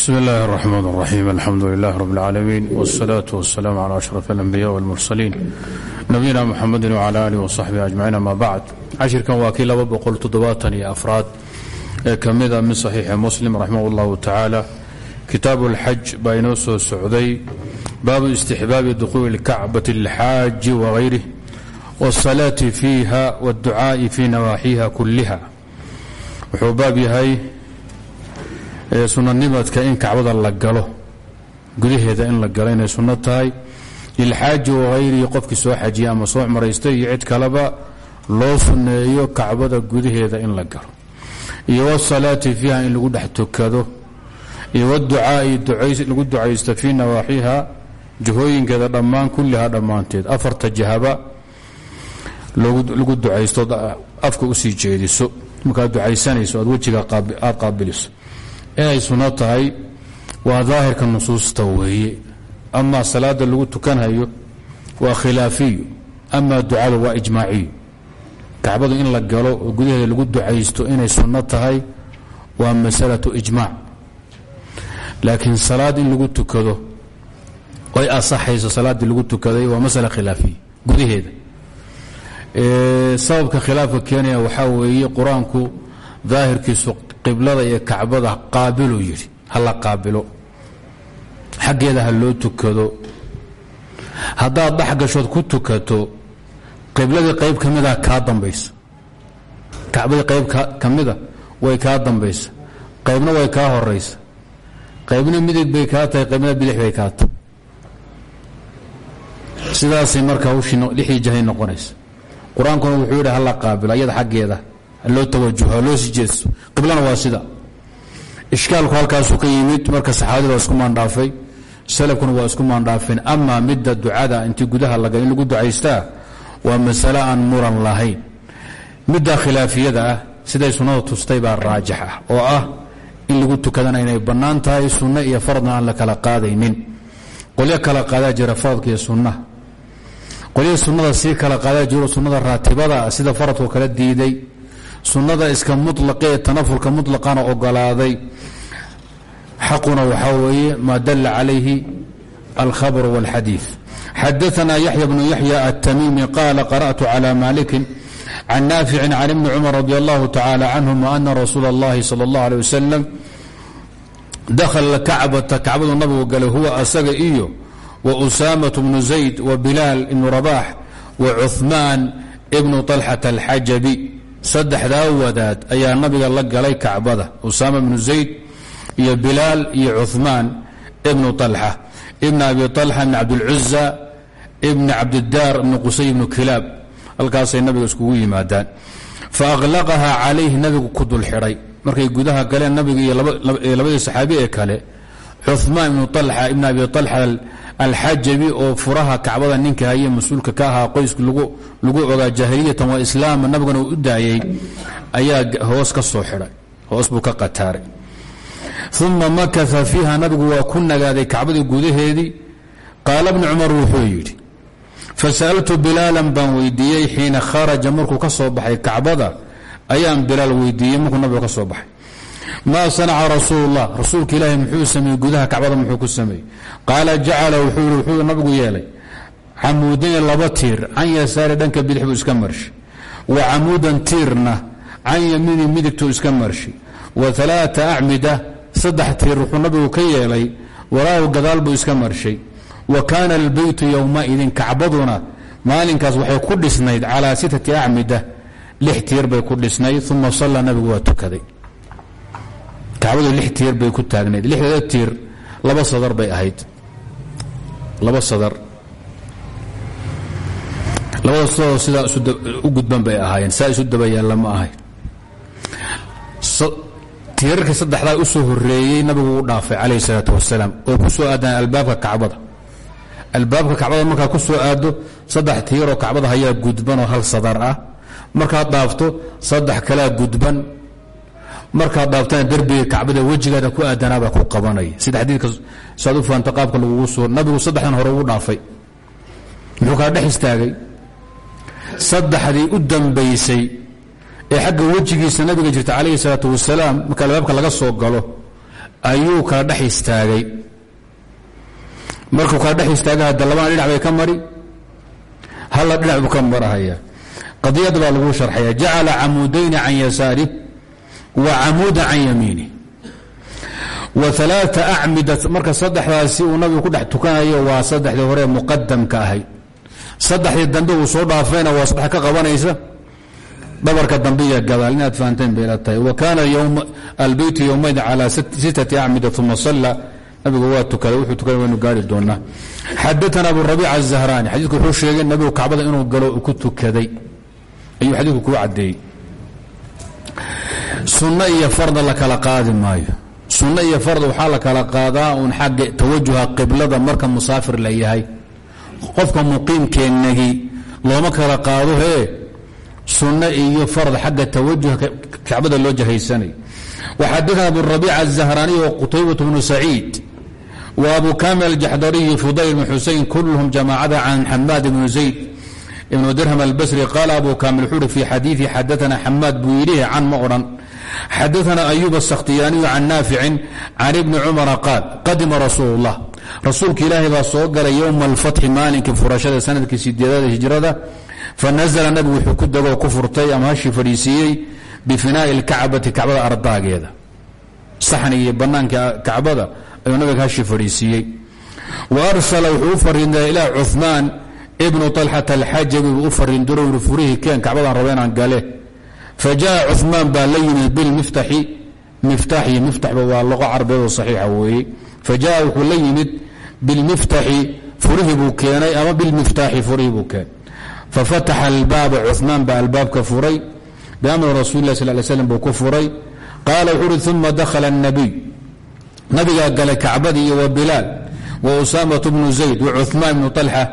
bsm اllahi الرحmn الرaxيm alxamdu لlah rb اlcaalamiin wالsalaaة wالsalaam عlى أشhrف الأnbiyaء wاlmursaliin nabiyina mxamedi وعlى alih وصaxbihi أجmaciin ama bacd cashirkan waa kii laba boqol toddobaatan iyo afraad ee ka mida min صaxiixi muslim raximah اllahu tacaala kitaabu اlxaj baa inoo soo socday baabu istixbaabi dukhuuli اlkacbaةi lilxaaji wغayrih wالsalaaةi fiiha wاdducaaءi fi nawaaxiha kuliha wuxuu baab yahay sunanimadka in kacbada la galo gudaheeda in la galo inay sunno tahay lilxaaji wahayrihi qofkii soo xajiya ama soo cumraystay iyo cid kaleba loo sunneeyo kacbada gudaheeda in la galo. Iyo wsalaati fiiha in lagu dhex tukado iyo wducaai lagu ducaysto fii nawaaxiha jihooyinkeeda dhammaan kullihaa dhammaanteed. Afarta jahaba lagu ducaysto afka u sii jeediso. Markaad ducaysanayso aad wejiga qaabiliso inay sunno tahay waa daahirka nusuusta weeye. Ama salaada lagu tukanhayo waa khilaafiyu ama ducada waa ijmaaciyu kacbadu in la galo oo lagu ducaysto inay sunno tahay waa masalatu ijmaac. Laakiin salaad in lagu tukado ay asaxayso salaaddii lagu tukaday waa masala khilaafiya gudaheeda. Sababka khilaafka keenaya waxaa weeye qur'aanku daahirkiisu qiblada iyo kacbada qaabiluu yidhi ha qaabilo. Xaggeeda ha loo tukado. Haddaad dhex ku tukato qibladii qayb ka kaa dambaysa. Kacbadii qayb ka way kaa dambaysa. Qaybna way kaa horaysa qaybna midig bay kaa tahay qaybna bidix bay kaa tahay. Sidaasay marka hawshii lixdii jahay noqonaysa. Qur'aankuna wuxuu yidhi ha qaabilo ayada xaggeeda loo tawajuho loo sii qiblana waa sida. Ishkaalku halkaasuu ka yimid marka saxaabadii waa isku maandhaafay salafkuna waa isku maandhaafeen. Amaa midda ducada intii gudaha laga in lagu ducaystaa waa masale aan muran lahayn. Midda khilaafiyada ah siday sunnada tustay baa raajix ah oo ah in lagu tukadana inay bannaan tahay sunno iyo faradna aan la kala qaadaynin. Qolyo kala qaadaa jira faradka iyo sunnaha qolyo sunnada sii kala qaadaa jiro sunnada raatibada sida faradkoo kala diiday sunnada iska mulaqee tanafulka mutlaqana ogolaaday xaquna waxaa weeye maa dala calayhi alkhabr wاlxadiiث xadaثna yaxya bnu yaxya الtamimi qaala qarأtu calى maliki can naafici can ibni cumar radi allahu tacalى canhum ana rasuula اllahi salى اllah alيه wasalam dakhala kacbata kacbadu nabigu galay huwa asaga iyo wa usaamaة bnu zayd wa bilaal ibnu rabax wa cuثmaan ibnu طalxaة alxajabi saddexdaa wadaad ayaa nabiga la galay kacbada usaama ibnu zayd iyo bilaal iyo cumaan ibn alxa ibn abi alxa ibn cabdilcuza ibni cabdidaar ibn qusay ibnu kilaab halkaasay nabiga iskugu yimaadaan. Fa aklaqahaa calayhi nabigu ku dul xidhay markay gudaha galeen nabiga iyo labadii saxaabi ee kale cumaan ibnu alxa ibn abi alxa alxajabi oo furaha kacbada ninka haye mas'uulka ka ahaa qoysku lagu ogaa jaahiliyatan waa islaama nabiguna uu u daayey ayaa hoos ka soo xidhay hoos buu ka qataaray. Uma makaa fiiha nabigu waa ku nagaaday kacbadii gudaheedii. Qaala bnu cumar wuxuu yidhi fasa'altu bilaalan baan weydiiyey xiina kharaja markuu ka soo baxay kacbada ayaan bilaal weydiiyey markuu nabigu ka soo baxay maa sanaca rasuulullah. Rasuulka ilaahi muxuu sameeyey gudaha kacbada muxuu ku sameeyey. Qaala jacala wuxuu nabigu yeelay camuudayn laba tiir can yasaari dhanka bidix buu iska marshay wa camuudan tiirna can yamiini midigtuu iska marshay wa alaaa acmida saddex tiir wuxuu nabigu ka yeelay waraahu gadaal buu iska marshay wa kaana albeytu yowmaidin kacbaduna maalinkaas kacbadu lix tiir bay ku taagnayd. Lixdeeda tiir laba sadar bay ahayd. Laba sadar. Labada sadar sidaa u gudban bay ahaayeen. Saa isu daba yaalla ma ahayn tiirarkii saddexdaa u soo horeeyey nabigu u dhaafay calayh salaatu wasalaam oo ku soo aadaan albaabka kacbada. Albaabka kacbada markaa ku soo aado saddex tiiroo kacbada hayaa gudban oo hal sadar ah. Markaad dhaafto saddex kalea gudban markaad dhaaftana derbiga kacbada wejigaada ku aadanaabaa ku qabanaya sida xadiidka saad u fahamta qaabka lagugu soo nabigu saddexdan hore ugu dhaafay. Muxuu kaa dhex istaagay. Saddexdii u dambaysay ee xagga wejigiisa nabiga jirta calayhi salaatu wasalaam marka albaabka laga soo galo ayuu kala dhex istaagay. Markuu kala dhex istaagay hadda labana dhinac bay ka mari halla dhinac buu ka marahaya qadiyad baa lagu sharxaya jacala camuudayni can yasaarih wa camuudan can yamiinih wa alaaa acmida marka saddexdaasi uu nabigu ku dhex tukanayo waa saddexdii hore muqadamka ahayd saddexdii dambe uu soo dhaafayna waa saddex ka qabanaysa. Dhabarka dambe iyo gadaal inaad fahanteen bayla tahay. Wa kaana albeytu yowmaydin calaa sittati acmida uma salla. Nabigu waa tukaday wuxuu tukaday waynu gaari doonaa. Xadaana abu rabiica azahraani xadiidku wuxuu sheegay nabigu kacbada inuu galo ku tukaday. Ayuu xadiidku kuu caddeeyey sunno iyo farda la kala qaadi maayo. Sunno iyo fard waxaa la kala qaadaa uun xagga tawajuha qiblada marka musaafir la yahay. Qofka muqiimkeennagi looma kala qaado hee? Sunno iyo fard xagga tawajuha kacbada loo jahaysanayo. Waxadana aburabiica azahraniy wa qutaybatu bnu saciid wa abu kamil aljaxdariyi fudayl bn xusein kulluhum jamaacada can xamaad ibnu zayd ibnu dirham albasri. Qaala abu kamil wuxuu fi xadiii xadaana xamaad buu yidhi can xadaana ayub asakhtiyaaniyu can naaficin can ibni cumara qaal qadima rasuul اllah rasuulka ilaahay baa soo galay yowma alfatxi maalinkii furashada sanadkii sideedada hijrada fanazla nabigu wuxuu ku degoo ku furtay ama hashii fadhiisiiyey bifinaai اlkacbati kacbada ardaageeda saxnigii banaanka kacbada ayuu nabiga hashii fadhiisiiyey wa arsala wuxuu u fariinday ilaa cuثmaan ibnu طalxata alxajabi buu u fariindiro uri furihii keen kacbadan raba inaan gale fajaءa cuثmaan baa la yimid bilmiftaxi miftaaxi miftaxba waa loqo carbeedoo saxiixa weeye fajaءa wuxuu la yimid bilmiftaxi furihii buu keenay ama bilmiftaaxi furihii buu keenay fafataxa albaaba cuثmaan baa albaabka furay bamri rasuuli lah sal ly slm buu ku furay qaala wuxuu uhi uma dakhala الnabiy nabigaa galay kacbadii iyo wa bilaal wa usaamaة bnu zayd wa cuثmaan ibnu طalxa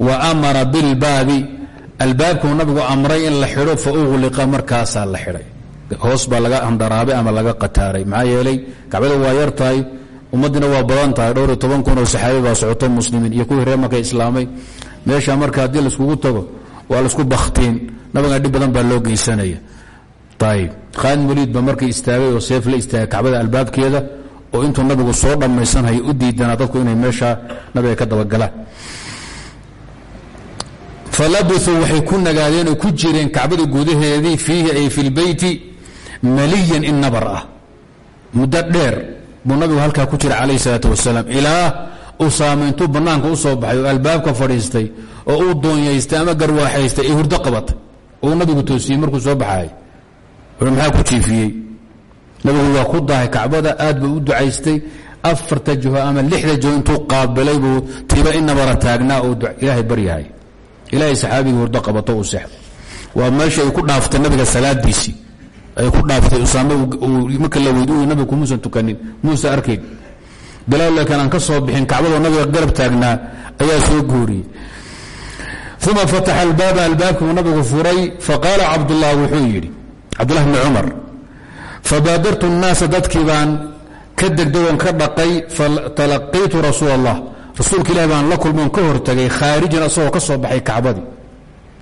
wa amara bilbaabi albaabkuu nabigu amray in la xidho fa ugliqa markaasaa la xidhay. Hoos baa laga handaraabay ama laga qataaray. Maxaa yeelay kacbada waa yar tahay waa badan tahay. Dhowr toban kun oo saxaabi baa socoto muslimiin iyo kuwii reer islaamay. Meesha marka haddii laiskugu tago waa la isku bakhtiin. Nabiga dhib badan baa loo geysanaya. Ayb khaalid waliid ba markii istaagay oo seef la istaagay kacbada albaabkeeda oo intuu nabigu soo dhammaysanhaya u diidanaa dadku inay meesha nabiga ka dabagalaan falabiuu waxay ku nagaadeen oo ku jireen kacbada ay fi lbeyti maliyan in nabar ah. Muddo dheer buu ku jira calayh salaat wasalaam. Ilaa uu saamayntuu bannaanka baxay albaabka fadhiistay oo uu doonyaystay ama garwaaxaystay ee hurdo qabatay oo nabigu toosiyey markuu soo baxaay maxaa ku jiifiyey? Nabigu waa ku dahay kacbada aad buu u ducaystay afarta juho ama lixda juho intuu qaabilay buu tiba inabara taagnaa oo ilaahay baryahay ilaahay saxaabigii hurdo qabato uu seexdo. Waa meesha ay ku dhaaftay nabiga salaadiisii ay ku dhaaftay usaame marka la weyd nabigu kumuusan tukanin. Muusa arkayn bilaal laakiin aan ka soo bixin kacbadoo nabiga garab taagnaa ayaa soo guuriyey. Uma fataxa albaaba albaabkii uu furay faqaala cabdullah wuxuu yidhi cabdullah bni cumar fabaadartu الnaasa dadkii baan ka degdagoon ka dhaqay fatalaqiitu rasuul allah rasuulka ilahi baan la kulmoon ka hortagay khaarijan asagoo ka soo baxay kacbadii.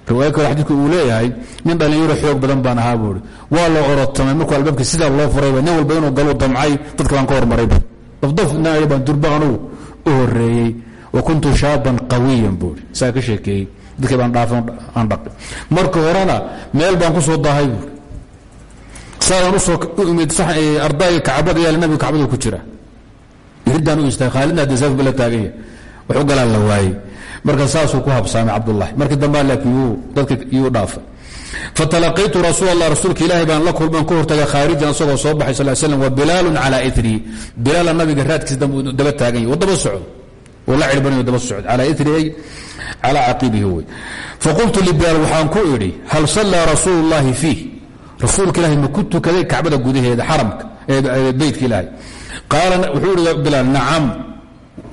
Riwaaya kale xadiidku uu leeyahay nin dhallinyaro xoog badan baan ahaa buuhi waa loo orotamay markuu albaabkii sidaa loo furayba nin walba inuu galuu damcay dadka baan ka hormarayba dafdafna baan durba anugu u horeeyey wa kuntu shaaban qawiyan buuhi saa ka sheekeeyey dadkii baan dhaafan aan dhaqay. Marka horena meel baan ku soo daahay buuhi saadaan u soo u imid ardayga kacbada yaalla nabiga kacbadu ku jira iridaan u istaagay khaalidna hadda saaf bala taaganya wax u galaan la rasuulka ilaahay baan la kulman ka hortagay khaarijan asagoo soo baxay sal slam wa bilaalun calaa irihi bilaala nabiga raadkiisa daba taagan yahy daba socdo. Oo la cirbanayo daba socdo. Calaa iri ay calaa caqibihi wey faqultu libilaal waxaan ku idhi hal sallaa rasuulu llahi fiih rasuulka ilahay ma ku tukaday kacbada gudaheeda xaramka beytka ilaahay bilaal nacam.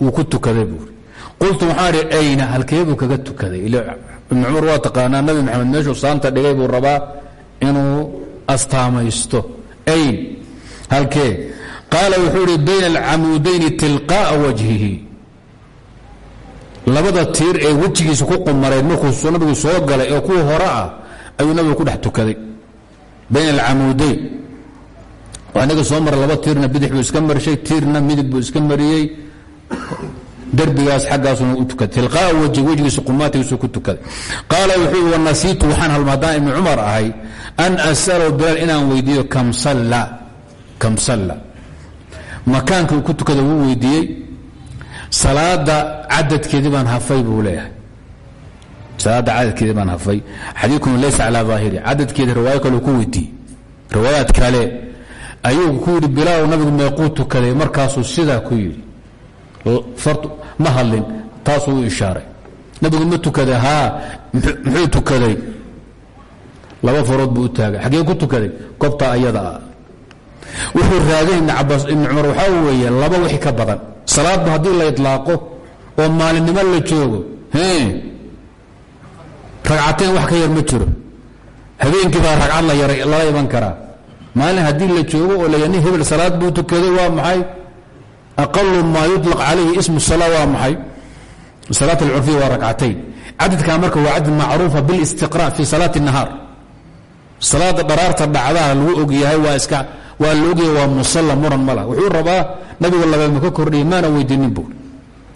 Wuu ku tukaday buuri qultu waxaan idhi ayna halkeebuu kaga tukaday? Ibn cumar waa taqaanaa nabi maxamed meeshuu saanta dhigay buu rabaa inuu astaamaysto ayn halkee. Qaala wuxuu idhi bayna alcamuudayni tilqaa'a wajhihi. Labada tiir ee wejigiisa ku qumareed markuu nabigu soo galay oo kuwa hore ah ayuu nabigu ku dhex tukaday. Bayna alcamuudayn inaga soo mara laba tiirna bidix buu iska marshay tiirna midig buu iska mariyey. Derbigaas xaggaasuna u tukaday tilqaa'a wajhi wejgiisa qumaatigiisu ku tukaday. Qaala wuxuu wanasiitu waxaan halmaadaan ibni cumar ahay an as'alahu bilaal inaan weydiiyo kam salla uu ku tukada wuu weydiiyey salaada cadadkeedii baan hafay buu leeyahay. Salaada cadadkeedii baan hafay. Xadiidkuna laysa calaa daahiri cadadkeeda riwaayo kale ku weydiiyey. Riwaayaad kale ayuu ku yidhi bilaal nabigu meequu tukaday. Markaasuu sidaa ku yidhi. Ma hadlin taasuu u ishaaray. Nabigu ma tukaday haa muxuu tukaday. Laba farood buu u taagay. Xaggee ku tukaday? Goobtaa ayada ah. Wuxuu raagay ibn cabaas ibni cumar waxaa weeye laba wixii ka badan. Salaadba haddii la idlaaqo oo maalinimo la joogo ragcateen wax ka yar ma jiro. Habeenkii baa ragcad lala iman karaa maalin haddii la joogo oo la nin hebel salaad buu tukaday waa maxay aqalu maa yuطlaq calayhi ismu sala waa maxay salaat alcurfiya waa ragcatayn cadadkaa marka waa cadad macruufa bilistiqra fi salaati الnahaar salaada dharaarta dhacdaha lagu ogyahay waa iska waa la ogyahay waa musalla muran mala wuxuu rabaa nabigu labeema ka kordhiyay maana weydiinin buu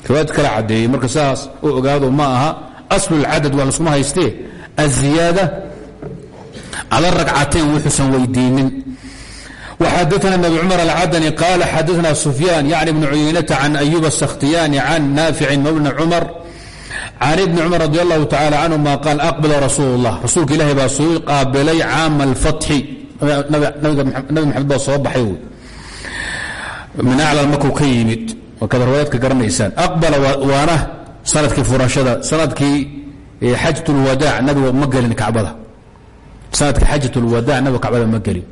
riwaayad kala caddeeyey marka sidaas u ogaado ma aha aslu اlcadad waa laskuma haystee aziyaada cala ragcatayn wuxuusan weydiinin وxadثna بن cمر الcdني qال xadثna سفyاn yعن بن عuyaynة عن أyوب السkhtiyاni عن ناaفع بن cمر عن بن cمر رضي الله تعالى عنهma qال أqبل رasuuل الlah rasuulka ilahi baa soo qaabilay caam الفaتxi nabi mxamed baa soo baxay min aclى makuu ka yimid kaad riwaayaadka garanaysaan aqbala waana sanadkii furashada sanadkii xajaة الwadاع nabiga ma gelin kacbada sannadkii xajat lwada nabiga kacbada ma gelin.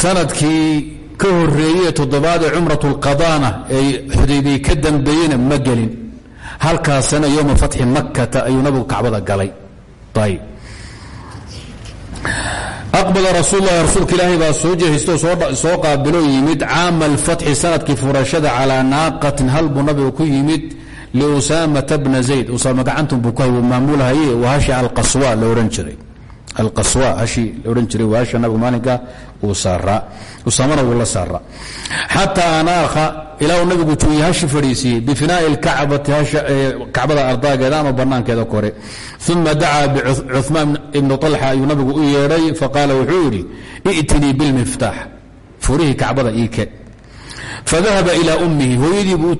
Sanadkii ka horeeye toddobaadee cumrat lqadana ay xudaybiye ka dambeeyena ma gelin. Halkaasana yowma fatxi makkata ayuu nabigu kacbada galay. Ayb aqbala rasuululahi rasuulka ilaahay baa soo jehisto soo qaabilo yimid caama alfatxi sannadkii furashada calaa naaqatin hal buu nabigu ku yimid liusaamata bna zayd. Usaama gacantum buu ku hay maamuulahaye wahasha alqaswa la ohan jiray alqaswa hashii la odhan jiray waa hasha nabigu maalinka uu saaraa. Usaamana wuu la saaraa. Xataa anaakha ilaa uu nabigu joogiye hashi fadhiisiiyey bifinaa'i lkacbati kacbada ardaageeda ama banaankeeda kore. Uma dacaa bicumaan ibnu طalxa ayuu nabigu u yeedhay faqaala wuxuu yidhi i'tinii bilmiftaax. Furihii kacbada ii ke fadahaba ilaa ummihi hooyadii buu u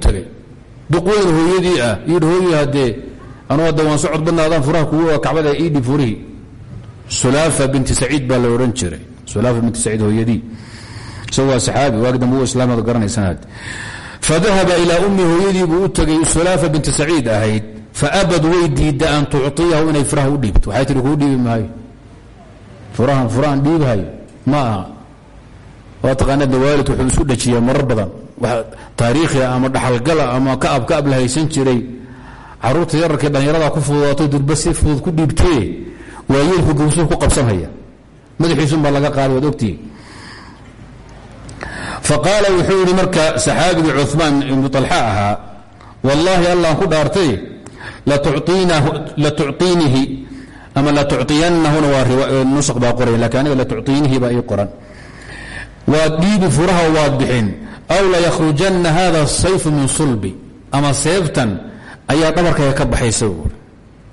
duqweyn hooyadii ah yidhi hooyii haddee anuu socod badnaadaan furaha kugu kacbada iidhi furihii sulaafa binti saciid baa la odhan jiray sulaafa binti saciid hooyadii isagu waa saxaabi waagi dambe u islaamada garanaysanaad fadahaba ilaa ummi hooyadii buu u tegay sulaafa binti saciid ahayd faabad way diidda an tucطiyahu inay furaha u dhiibto waxay tihi kuu dhiibi maayo furahan furahan dhiibhayo ma aha waa taqaanaedna waalid wuxuu isu dhajiyaa marar badan taariikhia ama dhaxalgala ama kaab kaab la haysan jiray carruurta yararkii dhallinyarada ku fududaato durba si fudud ku dhiibtee waayeelku gawsuu ku qabsanhaya. Madaxiisunbaa laga qaaday waad ogtihi faqaala wuxuu yidhi marka saxaabigii cumaan ibnu alxa ahaa wallaahi ku dhaartay latucinihi ama latuciyannahuna waa nusq baa qoray laakiin aniga latucinihi baa ii qoran. Waad furaha waad bixin. Aw layakhrujanna hada sayfu min sulbi. Ama seeftan ayaa dhabarkayga ka baxaysa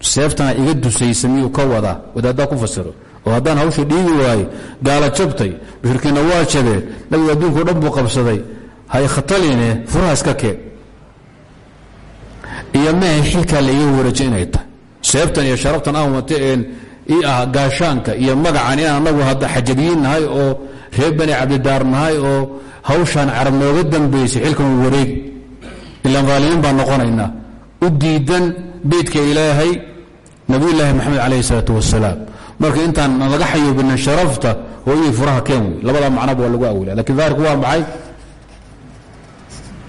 seeftana iga dusaysa miyuu ka wadaa? Wadaaddaa ku fasiro. Oo haddaan hawsha dhiigi waayo gaala jabtay mushrikiinna waa jabeen nabigu adduunkao dhan buu qabsaday hay khataline furaha iska keen iyo mehe xilkaa la iga wareeji inay tahay. Seeftan iyo sharaftan aan wata een ii ah gaashaanka iyo magacan inaan anagu hadda xajabiyiin nahay oo reer bani cabdidaar nahay oo hawshaan carab nooga dambaysay xilkan u wareegi ilaan haalimiin baan noqonaynaa. U diidan beydka ilaahay nabiyulaahi maxamed calayhi isalaatu wasalaam marka intaan laga xayuubinin sharafta hooyihii furaha keen wey labada macnaba waa lagu awilaa lakiin daahirku waa maxay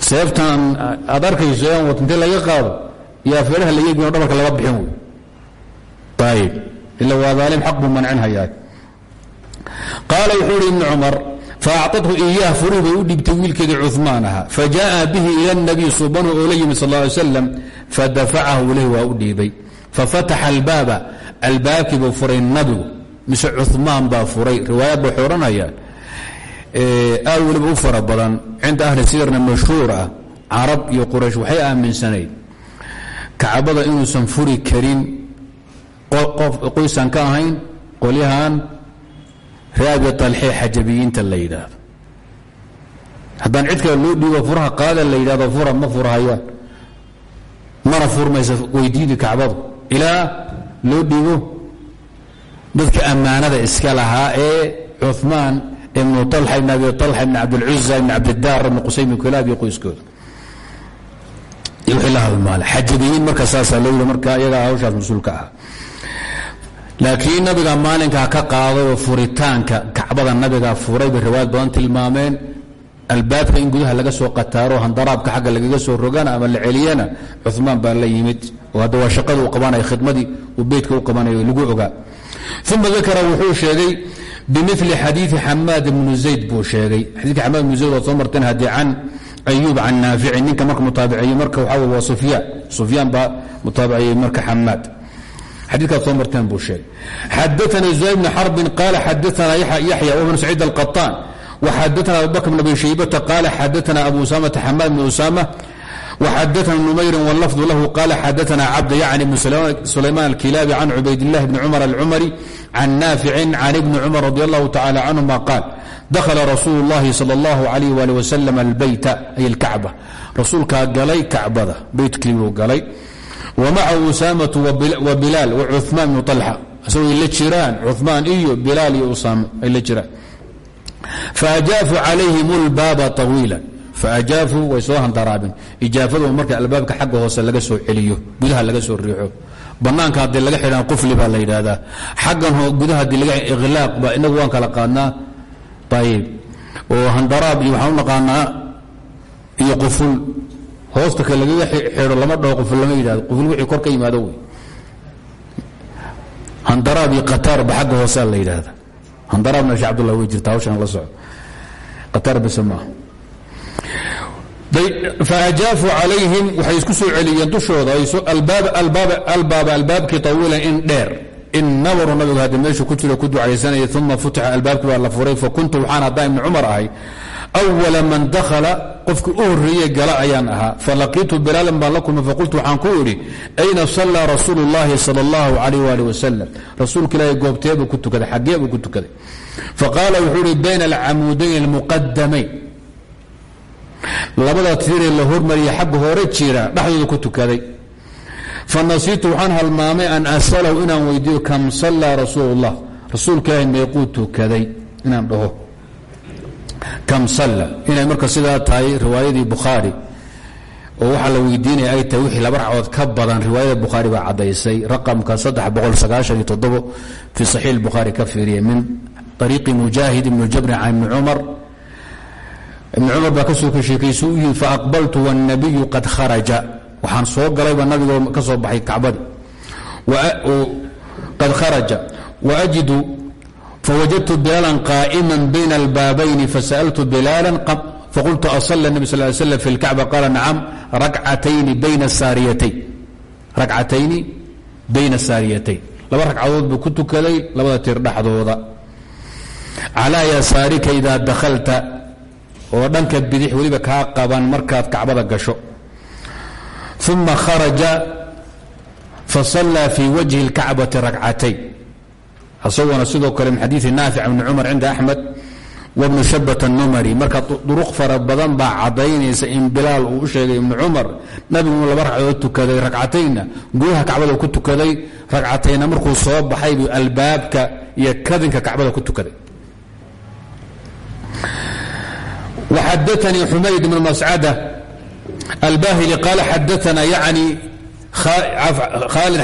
seeftan aad arkayso aan wat intee laga qaado iyo afeelaha laga gino dhabarka laga bixin wey ayib ila waa daalim xaq buu mancin hayaa qaala wuxuu ihi ibnu cumar faacطathu iyaah furih bay u dhiibtay wiilkeedii cumaan ahaa fajaءa bihi ila الnabiy subanu oo la yimid sal ه alay slam fadafacahu ilayh waa u dhiibay fafataxa albaaba albaabkii buu furay nabigu mise cumaan baa furay riwaayaad bay odhanayaan aad weliba u fara badan cinda ahli siyarna mashhuur ah carab iyo quraysh waxay aaminsanayd kacbada inuusan furi karin qof qoysaan ka ahayn qolyahan raabi alxee xajabiyiinta la yidhaahdo haddaan cid kale loo dhiibo furaha qaada la yidhahdo ilaa loo dhiibo dadka ammaanada iska lahaa ee cumaan ibnu alxa ibn abi alxa ibn cabdilcuza ibn cabdidaar ibn qusaym ibn kilaab iyo qoyskooda. Wixii la halmaale xajabiyiin marka saasaa loo marka iyagaa hawshaas mas'uulka ah. Laakiin nabiga maalinkaa ka qaadayoo furitaanka kacbada nabiga furay bay riwaayad badan tilmaameen albaabka in gudaha laga soo qataaro handaraabka xagga lagaga soo rogana ama la celiyana cumaan baa la yimid. Oo hadda waa shaqada u qabanaya khidmadii uu beytka u qabanayo lagu ogaa. Uma dakara wuxuu sheegay bimili xadiii xamaad ibnu zayd buu sheegay. Xadiika xamaad ibnu zayd waad soo marteen haddii can ayuub can naafici ninka marka mutaabiciyey marka waxaa wey waa sufyaan. Sufyaan baa mutaabiciyey marka xamaad xadiikaad marteen buu sheegay. Xadaana zuhayr bni xarbin qaala xadaana yaxya wbnu saciid alqaطaan xadana abubakr bn abi shaybata qaala xadana abu usamata xamaad bn usama waxadana numayrin wlafdu lahu qaala xadana cabda yacni bn sulayman alkilaabi can cubaydillahi bni cumar alcumari can naaficin can ibni cumar radi allahu tacala canhuma qaal dakhala rasuulu llahi sal allahu alayh wali wasalam albeyta ay alkacba rasuulkaa galay kacbada beytkii buu galay wmacahu usaamatu wa bilaal wacumaan bnu alxa isagoo ay la jiraan cumaan iyo bilaal iyo usaamo ay la jiraan faajaafu calayhim اlbaaba طawiila faajaafu way soo handaraabeen ijaafadu marka albaabka xagga hoose laga soo celiyo gudaha laga soo riixo banaanka haddii laga xidhaan qufli baa la yidhaahdaa xaggan gudaha haddii laga ikhlaaq ba inagu waan kala qaadnaa ayib oo handaraab iyo waxaan u naqaanaa iyo quful hoosta ka lagaga xidho lama dhaho quful lama yidhahdo quful wixii kor ka yimaado wey handaraab handaraabna shee abdullah way jirta hawshan la soco qataar bise maaha faajaafu calayhim waxay isku soo celiyeen dushooda albaaba albaabkii tawiilan in dheer. In nabaru nabigu hadda ku jiro ku ducaysanaya uma futixa albaabkii baa la furay fakuntu waxaan haddaan ibni cumar ahay awala man dakhala qofka u horreeye gala ayaan ahaa falaqiitu bilaalan baan la kulmay faqultu waxaan ayna sallaa rasuulu llaahi sal allahu calayh waalih wasalam rasuulka ku tukaday xaggee ku tukaday faqaala wuxuu ihi bayna alcamuudayn almuqadamayn labada tiiree la hormariyay xagga hore jira dhexdooda ku tukaday fanasiitu waxaan halmaamay an asalahu inaan weydiiyo kam sallaa rasuulu llah rasuulka ilaahay meequu tukaday inaan dhaho kam salla. Inay marka sidaa tahay riwaayadii bukhaari oo waxaa la weydiinaya ay tahay wixii laba ragcood ka badan riwaayada bukhaari baa caddaysay. Raqamka fi saxiix bukhaari ka fiiriya min ariiqi mujaahid ibni jabrin can ibni cumar. Ibni cumar baa ka soo ka sheekaysu u yihi faaqbaltu wاnnabiyu qad kharaja. Waxaan soo galayba nabigoo ka soo baxay kacbadi qad kharaja. Waajidu fawajadtu bilaalan qaa'iman bayna albaabayni fasaltu bilaalan faqultu asala nebi sal l slam fi lkacba qaala nacam rakcatayni bayna saariyatayn rakcatayni bayna saariyatayn laba ragcadood buu ku tukaday labada tir dhexdooda calaa yasaarika idaa dakhalta oo dhanka bidix weliba kaa qaban markaad kacbada gasho uma kharaja fasallaa fii wajhi اlkacbati rakcatayn isagoona sidoo kale min xadiii naafic bni cumar cinda axmed wabnu shabat الnumari marka duruq fara badan baa cadaynaysa in bilaal uu u sheegay ibnu cumar. Nabiguu laba ragcadood tukaday ragcataynna gudaha kacbada ku tukaday ragcatayna markuu soo baxay buu albaabka iyo kadinka kacbada ku tukaday. Waxadaanii xumayd bn mascada albahili qaala xadaana yani khaalid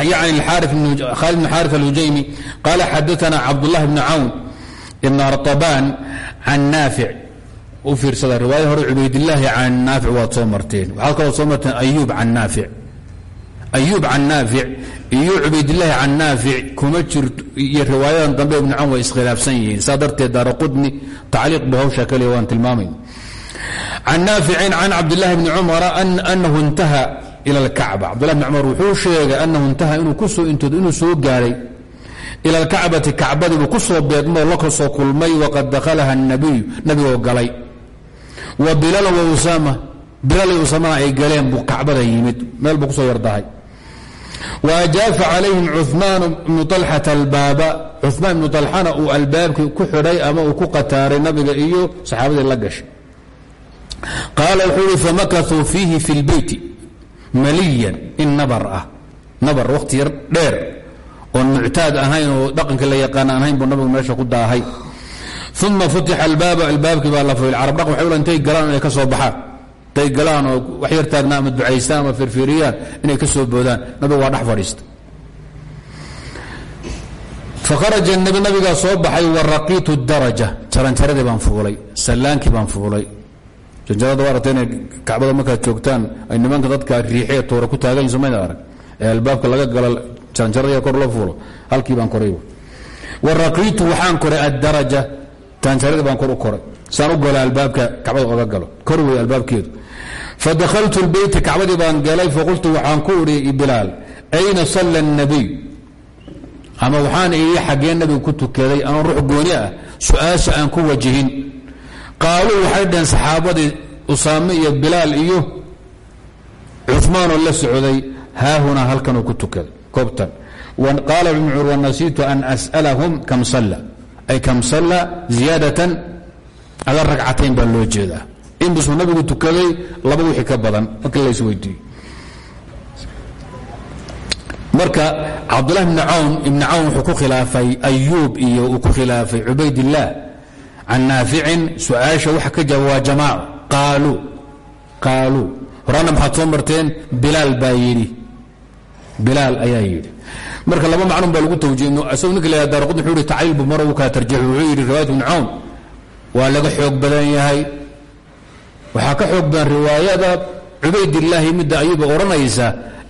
bn xaari alhujaymi qaala xadaana cabdullah bni cawn ibn arطabaan can naafic u fiirsada riwaayada hore cubaydillaahi can naafic waad soo marteen waxaad kaloo soo marteen ayuub can naafic ayuub can naafic iyo cubaydillaahi can naafic kuma jirto iyo riwaayadan dambe ibnu cawn way iskhilaafsan yihiin saa darteed daara qudni tacliiq bu hawsha kaliya waan tilmaamay can naaficin can cabdillaahi bni cumara anahu intaha ila alkacba cabdullah bni cumar wuxuu sheegay anahu intaha inuu ku soo intoodo inuu soo gaaray ila alkacbati kacbadii buu ku soo beegmoo la soo kulmay waqad dakhalaha الnabiyu nabigoo galay wa bilaal wa usaama bilaal iyo usaamana ay galeen buu kacbada yimid meel buu kusoo yardahay wa ajaafa calayhim cuثmaan ibnu طalxata albaaba cuثmaan ibnu طalxana uu albaabkii ku xidhay ama uu ku qataaray nabiga iyo saxaabadii la gashay qaala wuxuu ihi famakaثuu fiihi fi اlbeyti maliyan in nabar ah. Nabar wakhti yar dheer. Oon muctaad ahayn oo dhaqanka la yaqaan aan ahayn buu nabigu meesha ku daahay. Uma futixa albaaba albaabkii baa la furay carab dhaqan waxay u intay galaan inay ka soo baxaan. Intay galaan oo wax yar taagnaa ama ducaystaan ama firfiriyaan inay ka soo boodaan. Nabigu waa dhex fadhiista fakharaja nabi nabigaa soo baxay waraqiitu daraja. Jaranjaradii baan fuulay sallaankii baan fuulay janjarada waa aragta inay kacbada markaad joogtaan ay nimanka dadka riixee toora ku taagan yihiin somayna arag. Ee albaabka laga galo jaranjarada kor loo fuulo. Halkii baan koray waraqiitu waxaan koray addaraja. Jaranjaradii baan kor u koray. Saan u galo albaabka kacbada oga galo. Kor wey albaabkeedu. Fadahaltu lbeyti kacbadii baan galay faqultu waxaan ku idhi bilaal ayna salla الnabiy ama waxaan idhi xaggee nabigu ku tukaday ama ruux gooni ah su'aasha aan ku wajihin qaaluu waxay dhaheen saxaabadii usaame iyo bilaal iyo cumaanoo la socday haahunaa halkanuu ku tukaday koobtan qaala ibnu cur wanasiitu an as'alahum kam salla ay kam salla ziyaadatan ada ragcatayn baa loo jeedaa in busuu nabigu tukaday laba wixii ka badan markii la isweydiiyo marka cabdulahi bn cawn ibni cawn wuxuu ku khilaafay ayuub iyo uu ku khilaafay cubaydillaah can naaficin su'aasha waxa ka jaba waa jamaaco qaaluu qaaluu horaana maxaad soo marteen bilaal baa yidhi bilaal ayaa yidhi marka laba maclum baa lagu tawjiih isagoo ninka la darqud wuxuu yihi tacliil bu mar uu kala tarjixo wuxuu yidhi riwaayat ibni cawn waa laga xoog badan yahay waxaa ka xoog badan riwaayada cubaydillaahi midda ayuuba odhanaysa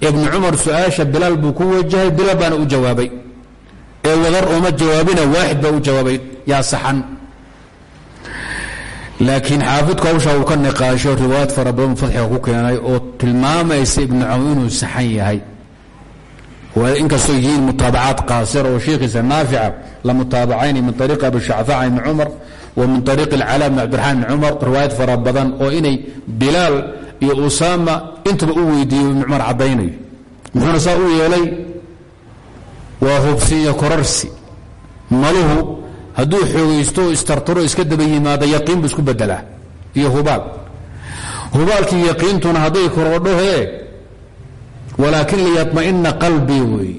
ibnu cumar su'aasha bilaal buu ku wajahay bilaal baana u jawaabay ee wadar uma jawaabina waaxid baa u jawaabay yaa saxan laakiin xaafidku hawshaa uu ka niqaasho riwaayad fara badan fadxiga ku keenay oo tilmaamaysa ibnu cawn inuu saxan yahay. Inkastoo yihiin mutaabacaad qaasira oo sheekhiisa naafica la mutaabacayni min ariiqi abishacfaa ibni cumar wa min ariiqi bn cabdiraxmaan ibni cumar riwaayad fara badan oo inay bilaal iyo usaama intaba u weydiiyo ibnu cumar caddaynayo. Muxuuna saa u yeelay waa hubsiyo korarsi maluhu hadduu xoogaysto istartaro iska daba yimaado yaqiin buu isku bedelaa iyo hubaal hubaalkii yaqiintuna hadday korodhohee walaakin liyaطmaئina qalbii wey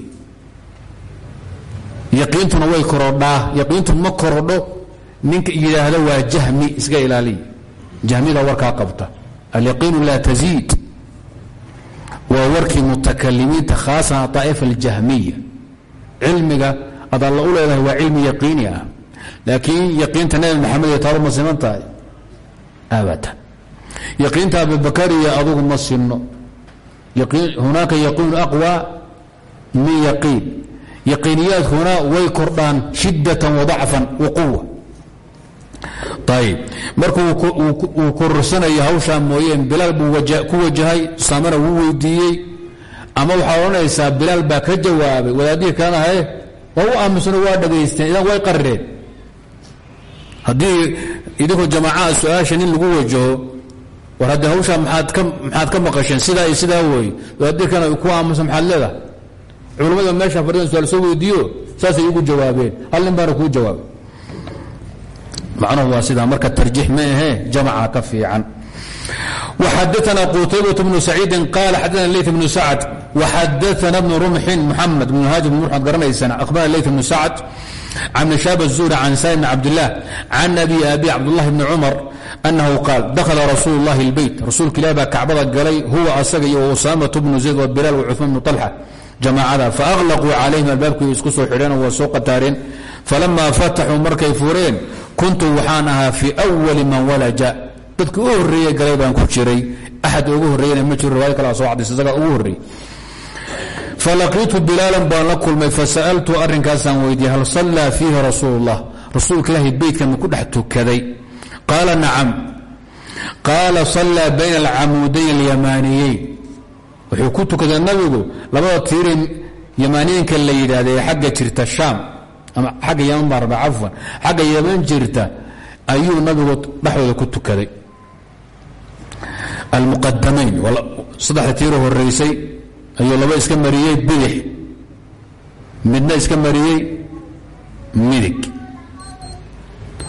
yaqiintuna way korodhaa yaqiintu ma korodho ninka yidhaahdo waa jahmi iska ilaaliya jahmida warkaa qabta alyaqiinu laa taziid waa warkii mutakalimiinta khaasan aطaa'ifa اljahmiya cilmiga ad alla u leedahay waa cilmi yaqiini ah laakiin yaqiinta nabi maxamed iyo taalo ma siman abadan yaqiinta abubakar iyo adugu ma sinno hunaaka yaqiinu aqwى min yaqiin yaqiiniyaad hunaa way kordhaan shidatan wadacfan waquwa ayb marka uu kororsanaya hawshaa mooyeen bilaal buu ku wajahay saamana wuu weydiiyey ama waxaa odhanaysaa bilaal baa ka jawaabay wadaadihii kalena haye waa u aamusano waa dhagaysteen idan way qarireen haddii idinkoo jamaacaha su-aasha nin lagu wajaho war haddii hawshaa maxaad ka maqasheen sidaa iyo sidaa weeye wadaadikana ku aamusa maxaad leedahay culammada meesha fadhidan su-aal soo weydiiyo saasay igu jawaabeen hal nin baana kuu jawaabay macnuhu waa sidaa marka tarjiix ma ahee jamaca ka fiican وxadثna qتayبة بن سacيidi qال xadثna layث بن sacد وxadثna بن رمxin محamed بن hاج بن رمx garanaysaan أخبرna layث بن sacد عن شhاب الزهري عن سالم بن عبد الله عن أbي أbي cبدالله بن cمر أنه qاaل dخلa رasuuل اللhi البيت rasuulka ilah baa kacbada galay huwa asaga iyo وsاmaة بن زayd وبilaal وcثmaan بن طلحة jamaacada faأغلquu calayhim albaabkii isku soo xidheen waa soo qataareen falama fataxuu markay fureen kuntu waxaan ahaa fii أwali man walaja dadkii u horeeye galay baan ku jiray axad ugu horreeyana ma jiro riwaayad kala soo cadaysa isagaa ugu horreeyey falaqiitu bilaalan baan la kulmay fasa'altu arrinkaasaan weydiiyey hal sallaa fiihi rasuul اllah rasuulka ku dhex tukaday qaala nacam qaala sallaa bayna alcamuudayn alyamaaniyeyn wuxuu ku tukaday nabigu labada tiirin yamaaniyinka la yidhaahda xagga jirta shaam ama xagga yaman baa raba cafwan xagga yaman jirta ayuu nabigu dhexdooda ku tukaday almuqadamayn saddexda tiiro horeysay ayuu laba iska mariyey bidix. Midna iska mariyey midig.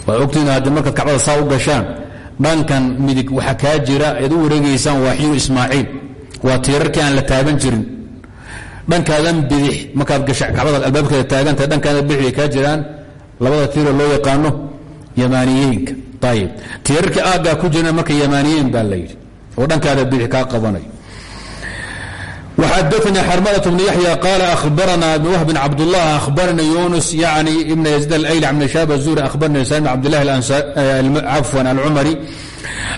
Waad ogtiin haddii markaad kacbada saa u gashaan dhankan midig waxa kaa jira ead u wareegaysaan waaxyu ismaaciil. Waa tiirarkii aan la taaban jirin. Dhankaadan bidix markaad gasha kacbada albaabkeeda taagantahay dhankaadan bidix bay kaa jiraan. Labada tiiro loo yaqaano yamaaniyeenka. Ayib tiirarkii aaggaa ku jirana marka yamaaniyeyn baa la yidhi oo dhankaada bidix kaa qabanayo وxadثnي xrmلة بن يحyى قال أخبرنا بن وهب بن عبد الله أخبرني يونس يعني بن يزيد الأيل عن شاب الزوري أخبرني سالم بن عبد الله عفوا العمري